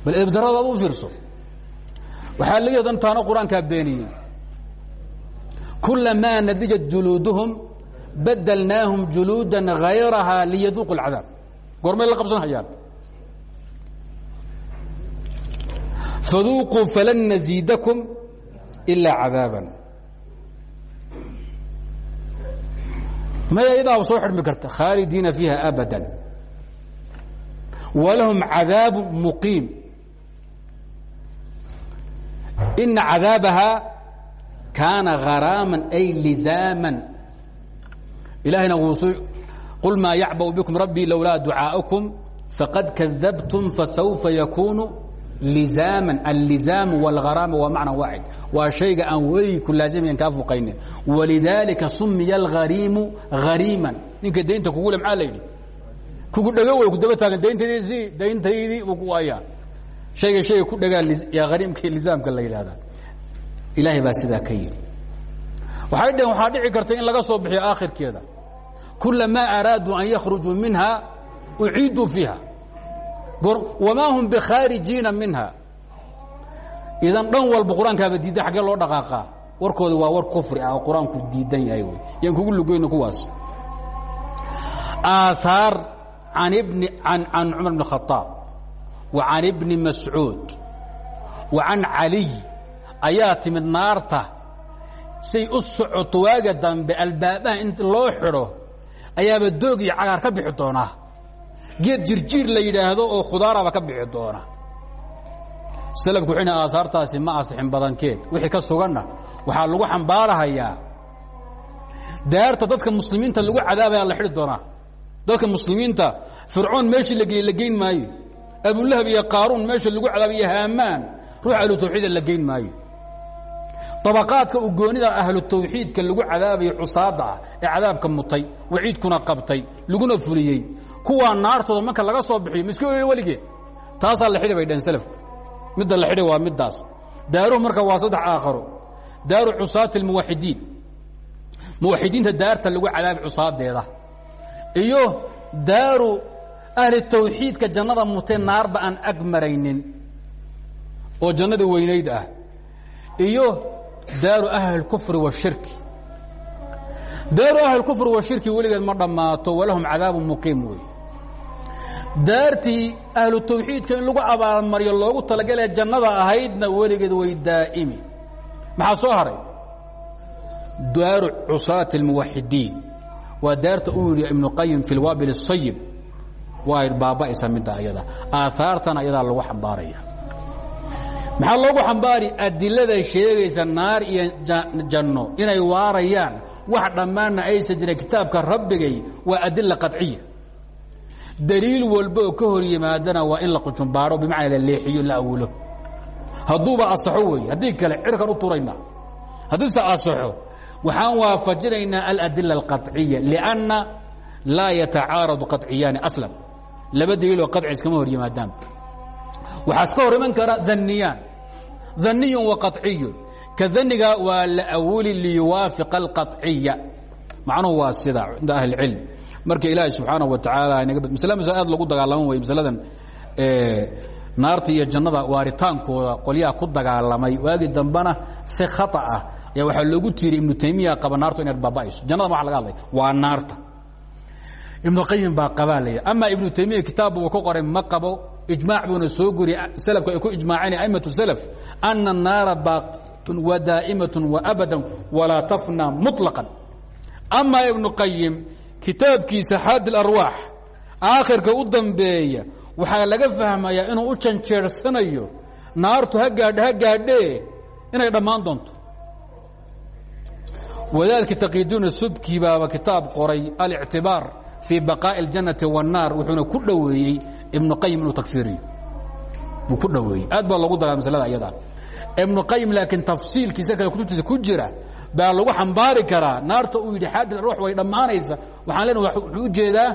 Bal eebdaradaad u fiirso. Waxaa laga dantaana qur'aankaa beeniyey. Kulamaa nadijat juluuduhum badalnaahum juluuda hayrahaa liyaduuqu اlcadaab goormay la qabsan hayaan faduuquu falan naziidakum ilaa cadaaban maya idaaba soo xidhmi karta khaalidiina fiiha abada walahum cadaabu muqiim ina cadaabaha kaana haraaman ay lizaaman ilahayna wuusu qul maa yacbau bikum rabbii lowlaa ducaaءakum faqad kadabtum fasawfa yakuunu lizaaman allizaamu wاlgharaama waa macna waaxid waa shayga aan weligii ku laazimiyan kaa fuqaynin. Walidaalika sumiya alghariimu hariiman ninka daynta kugu le maxaa la yidhi kugu dhego way ku daba taagan dayntaydii dayntaydii buu ku waayaa. Shayga shayga ku dhagaa yaa hariimka lizaamka la yidhahdaa ilaahay baa sidaa ka yidhi. Waxay dhaheen waxaa dhici karta in laga soo bixiyo aakhirkeeda. Kulamaa araaduu an yakhrujuu minha uciiduu fiiha wamaa hum bikhaarijiina minha. Idan dhan walba qur'aankaaba diidda xaggee loo dhaqaaqaa warkooda waa war kufri ah oo diidan yahay wy yaan kugu lugeyno kuwaas. Aaaar an bni an cumar bn khaaab wa can ibni mascuud wa can caliy ayaa timid naarta say u socoto waaga dambe albaabaha in loo xidho ayaaba doog cagaar ka bixi geed jirjiir la yidhaahdo oo khudaaraba ka bixi doona. Salafku wuxuu yidhi aahaartaasi ma asixin badankeed wixii ka suganna waxaa lagu xambaarahayaa. Daarta dadka muslimiinta lagu cadaabaya la xidhi doonaa. Dadka muslimiinta fircoon meeshii la geeyey la geyn maayo. Abulahab iyo qaaruun meesha lagu cadaabiyo haamaan ruux ahlu tawxiida la geyn maayo. طabaqaadka ugoonida ahlu tawxiidka lagu cadaabayo cusaada ah ee cadaabka mutay waciidkuna qabtay laguna fuliyey kuwaa naartooda marka laga soo bixiyo miski olol weligeen taasaa la xidhi bay dhaheen salafku. La xidhi waa middaas. Daaruhu marka waa saddex aakharo daaru cusaati almuwaxidiin muwaxidiinta daarta lagu cadaabay cusaadeeda. Iyo daaru ahli tawxiidka jannada mutee naarba aan ag oo jannadii weynayd ah. Iyo daaru ahli اlkufri washirki daaru ahli اlkufri washirki weligeed ma dhammaato walahum cadaabu muqiim weeye daartii ahlu tawxiidka in lagu abaalmaryo loogu talagalee jannada ahaydna weligeed way daa'imi maxaa soo haray daaru cusaati اlmuwaxidiin waa daarta uu yidhi ibnu qayim fi lwaabil الsayib waa baaba'aysa midda ayada aahaartana ayadaa lagu xambaaraya maxaa loogu xambaari adilada sheegaysa naar iyo janno inay waarayaan wax dhammaanna aysan jirin kitaabka rabbigay waa adila qaطciya daliil walba oo ka hor yimaadana waa in la qujumbaaro bimacnaa la leexiyo la awulo hadduuba asaxo weeye haddii kale cirkan u turayna haddiise asaxo waxaan waafajinaynaa aladila alqaطciya lianna laa yatacaaradu qaطciyaani aslan laba daliiloo qaci iskama hor yimaadaan waxaa iska hor iman kara daniyaan daniyun wa qaطciyun ka daniga waa la awuli liyuwaafiqa alqaطciya macnuhu waa sida cinda ahli اlcilm marka ilaahay subxaana wa tacaala msle aad lagu dagaalaman way masaladan naarta iyo jannada waaritaankooda qolyaha ku dagaalamay waagii dambena si khata ah ayaa waxaa loogu tiiriy ibnu taymiya qaba naartu inaad baaba'ayso. Jannadan waxa laga hadlay waa naarta. Ibnu qayim baa qabaa laya amaa ibnu taymiya kitaabbuba ku qoray ma qabo ijmaac buuna soo guriyay selafku ay ku ijmaaceen aimatu selaf ana annaara baaqitun wa daa'imatun wa abadan walaa tafna muطlaqan amaa ibnu qayim kitaabkiisa xaadi اlarwaax aakhirka u dambeeya waxaa laga fahmayaa inuu u janjeersanayo naartu ha gaadhe ha gaadhee inay dhammaan doonto wadaadki taqiiduuna subki baaba kitaab qoray alictibaar fii baqaaءi اljannati والnaar wuxuuna ku dhoweeyey ibnu qayim inuu takfiiriyo wuu ku dhoweeyey aad baa logu dagaa maslada iyada ibnu qayim laakiin tafsiilkiisa kale kutubtiisa ku jira baa lagu xambaari karaa. Naarta uu yidhi xaadi ruux way dhammaanaysa waxaan leenahay wuxuu u jeedaa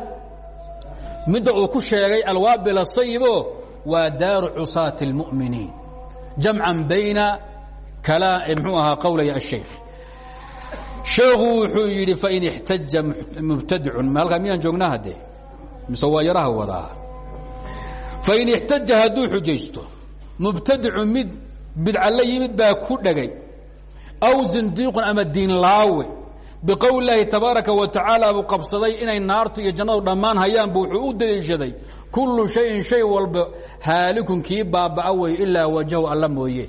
midda uu ku sheegay alwaabil asayibo waa daaru cusaati اlmu'miniin jamcan bayna mxuu ahaa qowlaya ashaykh sheekhu wuxuu yidhi fain ixtaja mubtadicun. Halkaa miyaan joognaa haddee? Mise waa yaraha wadaa? Fain ixtaja hadduu xujaysto mubtadicu mid bidca la yimid baa ku dhegay aw zindiiqun ama diinlaawe. Biqowli laahi tabaaraka wa tacaala buu qabsaday inay naartu iyo jannadu dhammaan hayaan buu wuxuu u daliishaday. Kullu shayin shay walba haalikun kii baabba'a wey ilaa wajahu alla mooye.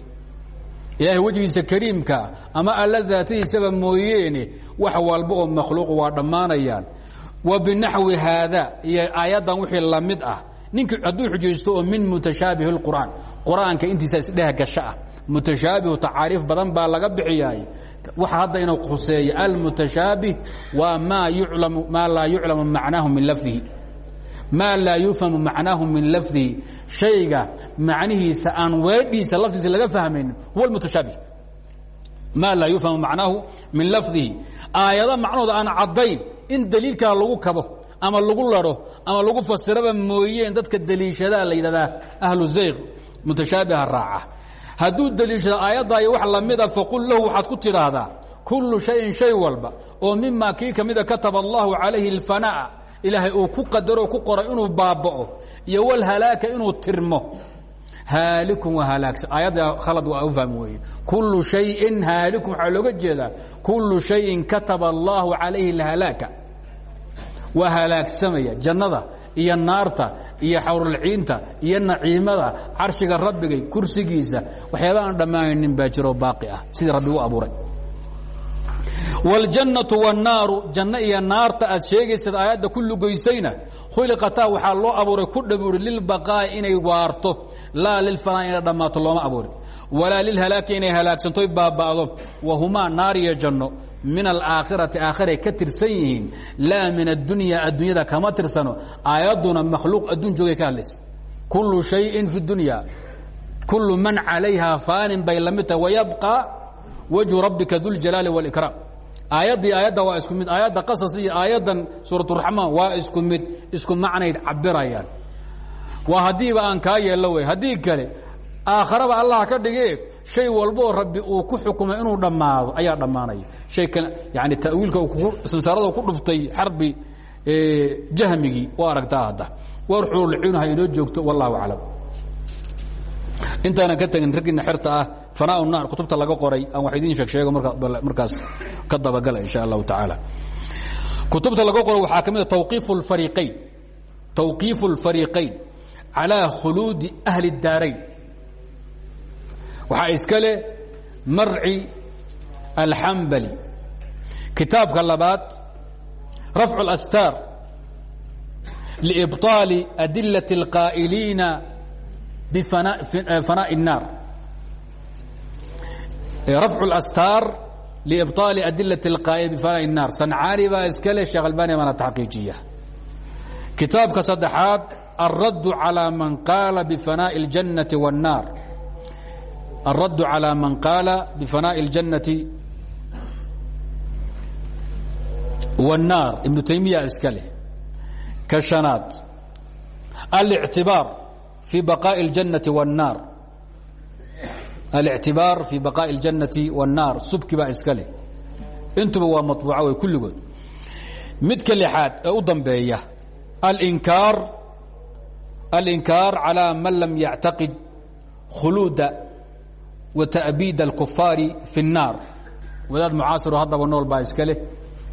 Ilaahay wejigiisa kariimka ama alla daatadiisaba mooyeene wax walba oo makhluuq waa dhammaanayaan. Wa binaxwi haada iyo aayaddan wixii la ah. Ninkii hadduu xujaysto min mutashaabihi اlqur'aan qur'aanka intiisa isdheh gasho ah mutashaabihu tacaariif badan baa laga bixiyaay waxa hadda inuu khuseeyo almutashaabih waa maa yuclamu maa laa yuclamu macnaahu min lafdihi. Maa laa yufhamu macnaahu min lafdihi. Shayga macnihiisa aan weedhiisa lafdiisa laga fahmaynin huwa almutashaabih. Maa laa yufhamu macnaahu min lafdihi. Aayado macnahooda aan caddayn in daliilkaa lagu kabo ama lagu laro ama lagu fasiraba mooyeen dadka daliishadaa la yidhahdaa ahlu zayq mutashaabiha raaca hadduu daliishado aayaddaaiyo wax lamida faqul lahu waxaad ku tidhaahdaa kullu shayin shay walba oo mimaa kii ka mida kataba allahu calayhi اlfanaa'a ilaahay uu ku qadaro ku qoray inuu baaba'o iyo walhalaaka inuu tirmo. Haalikun waa halaagsan. Aayadda khalad waa u fahmi weeye. Kullu shayin haalikun waxaa looga jeedaa kullu shayin kataba allahu calayhi اlhalaaka waa halaagsamaya. Jannada iyo naarta iyo xawrulciinta iyo naciimada carshiga rabbigay kursigiisa waxyaaba aan dhammaanaynin baa baaqi ah. Sidii rabbi abuuray wاljannatu wالnaaru janno iyo naarta aad sheegaysad aayadda ku lugaysayna khuliqataa waxaa loo abuuray ku dhabuuri lilbaqaa'i inay waarto laa lilfanaa inay dhammaato looma abuurin walaa lilhalaaki inay halaagsantoy baaba'do wahumaa naar iyo janno min alaakhirati aakhiray ka tirsan yihiin laa min addunya addunyada kama tirsano aayadduna makhluuq adduun joogay ka hadlaysa kullu shayin fi dunya kullu man calayha faanin bay la mid tahay wayabqa wajhu rabbika duljalaali wاlkraam aayaddii aayadda waa isku mid. Aayadda qasas iyo aayaddan suuraturaxmaan waa isku mid isku macnayd cabirayaan waa haddiiba aan kaa yeello wey. Haddii kale aakharaba allah ka dhigee shay walboo rabbi uu ku xukumay inuu dhammaado ayaa dhammaanaya. Hay kale yani tawiilka sansaarada ku dhuftay xarbi jahmigii waa aragtaa hadda. War xuurlciinuha inoo joogto wallahu aclam. Intaanan ka tegin raggiina xerta ah fanaa naar kutubta laga qoray aan wax idiin sheeg sheego markaas ka dabagala insha allahu tacaala kutubta laga qoray waxaa ka mid a tawqiifu lfariiqayn tawqiifu اlfariiqayn calىa khuluudi ahli اdaarayn waxaa iska leh marci alxambali kitaabka labaad rafcu اlastaar liibطaali adilaة اlqaa'iliina bfanaaءi الnaar rafcu اlastaar liibطaali adilaة اlqaa'iliin bifanaaءi الnaar sancaani baa iska leh sheekh albani baana taxqiijiya kitaabka saddexaad الradd عalى man qaala bfanaaءi الjannaةi والnaar الradd عalى man qaala bfanaaءi الjannaةi والnaar ibnu taymiya iska leh ka شhanaad الاctibaar في baqاءi الjannaةi والnaar الاctibaar في baqاءi الjannaةi والnaar subki baa iska leh intuba waa maطbuuca wey kulligood midka lixaad ee u dambeeya alinkaar alinkaar calىa man lam yactaqid khuluuda wa ta'biid اlkufaari fi الnaar wadaad mucaasiro haddaba nool baa iska leh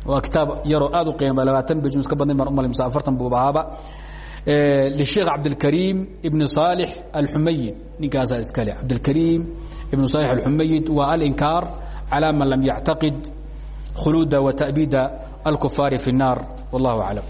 waa kitaab yaroo aad u qiima labaatan bejun iska badnay baan umalay mise afartan buubahaaba lisheekh cabdilkariim ibn saalix alxumayid ninkaasaa iska leh cabdilkariim بن صالح الحمyد والإنكار على من لم يعتقد خلود وتأبيد الكفار في النار والله أعلم